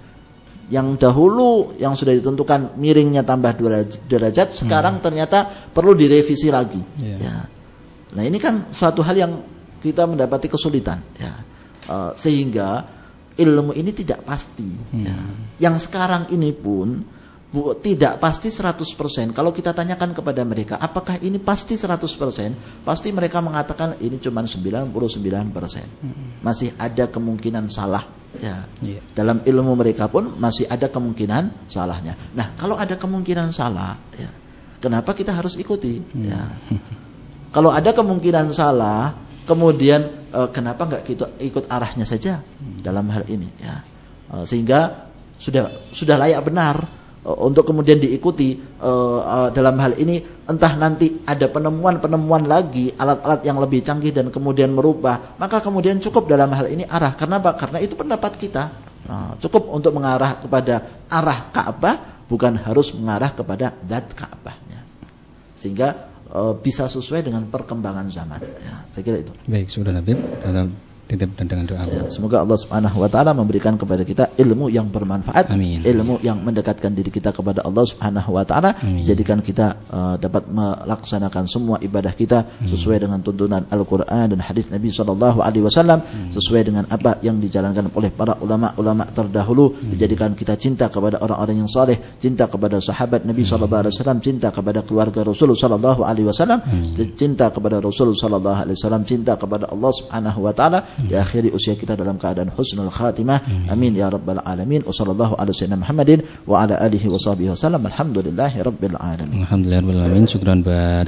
[SPEAKER 2] yang dahulu yang sudah ditentukan miringnya tambah dua derajat sekarang hmm. ternyata perlu direvisi lagi yeah. ya nah ini kan suatu hal yang kita mendapati kesulitan ya uh, sehingga ilmu ini tidak pasti hmm. ya. yang sekarang ini pun bu, tidak pasti 100% kalau kita tanyakan kepada mereka apakah ini pasti 100% pasti mereka mengatakan ini cuma 99% hmm. masih ada kemungkinan salah Ya. Yeah. Dalam ilmu mereka pun masih ada kemungkinan salahnya. Nah, kalau ada kemungkinan salah, ya, kenapa kita harus ikuti? Hmm. Ya. kalau ada kemungkinan salah, kemudian eh, kenapa nggak kita ikut arahnya saja hmm. dalam hal ini? Ya. Eh, sehingga sudah sudah layak benar untuk kemudian diikuti uh, uh, dalam hal ini entah nanti ada penemuan-penemuan lagi alat-alat yang lebih canggih dan kemudian merubah maka kemudian cukup dalam hal ini arah karena apa karena itu pendapat kita cukup untuk mengarah kepada arah Ka'bah bukan harus mengarah kepada zat Ka'bahnya. Sehingga eh, bisa sesuai dengan perkembangan zaman. Ya, saya kira itu.
[SPEAKER 1] Baik, sudah Habib. Titip dan dengan doa.
[SPEAKER 2] Ya, semoga Allah Subhanahu wa taala memberikan kepada kita ilmu yang bermanfaat,
[SPEAKER 1] Amin.
[SPEAKER 2] ilmu yang mendekatkan diri kita kepada Allah Subhanahu wa taala, jadikan kita uh, dapat melaksanakan semua ibadah kita sesuai dengan tuntunan Al-Qur'an dan hadis Nabi sallallahu alaihi wasallam, sesuai dengan apa yang dijalankan oleh para ulama-ulama terdahulu, dijadikan kita cinta kepada orang-orang yang saleh, cinta kepada sahabat Nabi sallallahu alaihi wasallam, cinta kepada keluarga Rasul sallallahu alaihi wasallam, cinta kepada Rasul sallallahu alaihi wasallam, cinta kepada Allah Subhanahu wa taala, diakhiri usia kita dalam keadaan husnul khatimah. Amin ya rabbal alamin. Wa sallallahu ala sayyidina Muhammadin wa ala alihi wa sahbihi wasallam. Alhamdulillahi rabbil alamin.
[SPEAKER 1] Alhamdulillah, Syukran buat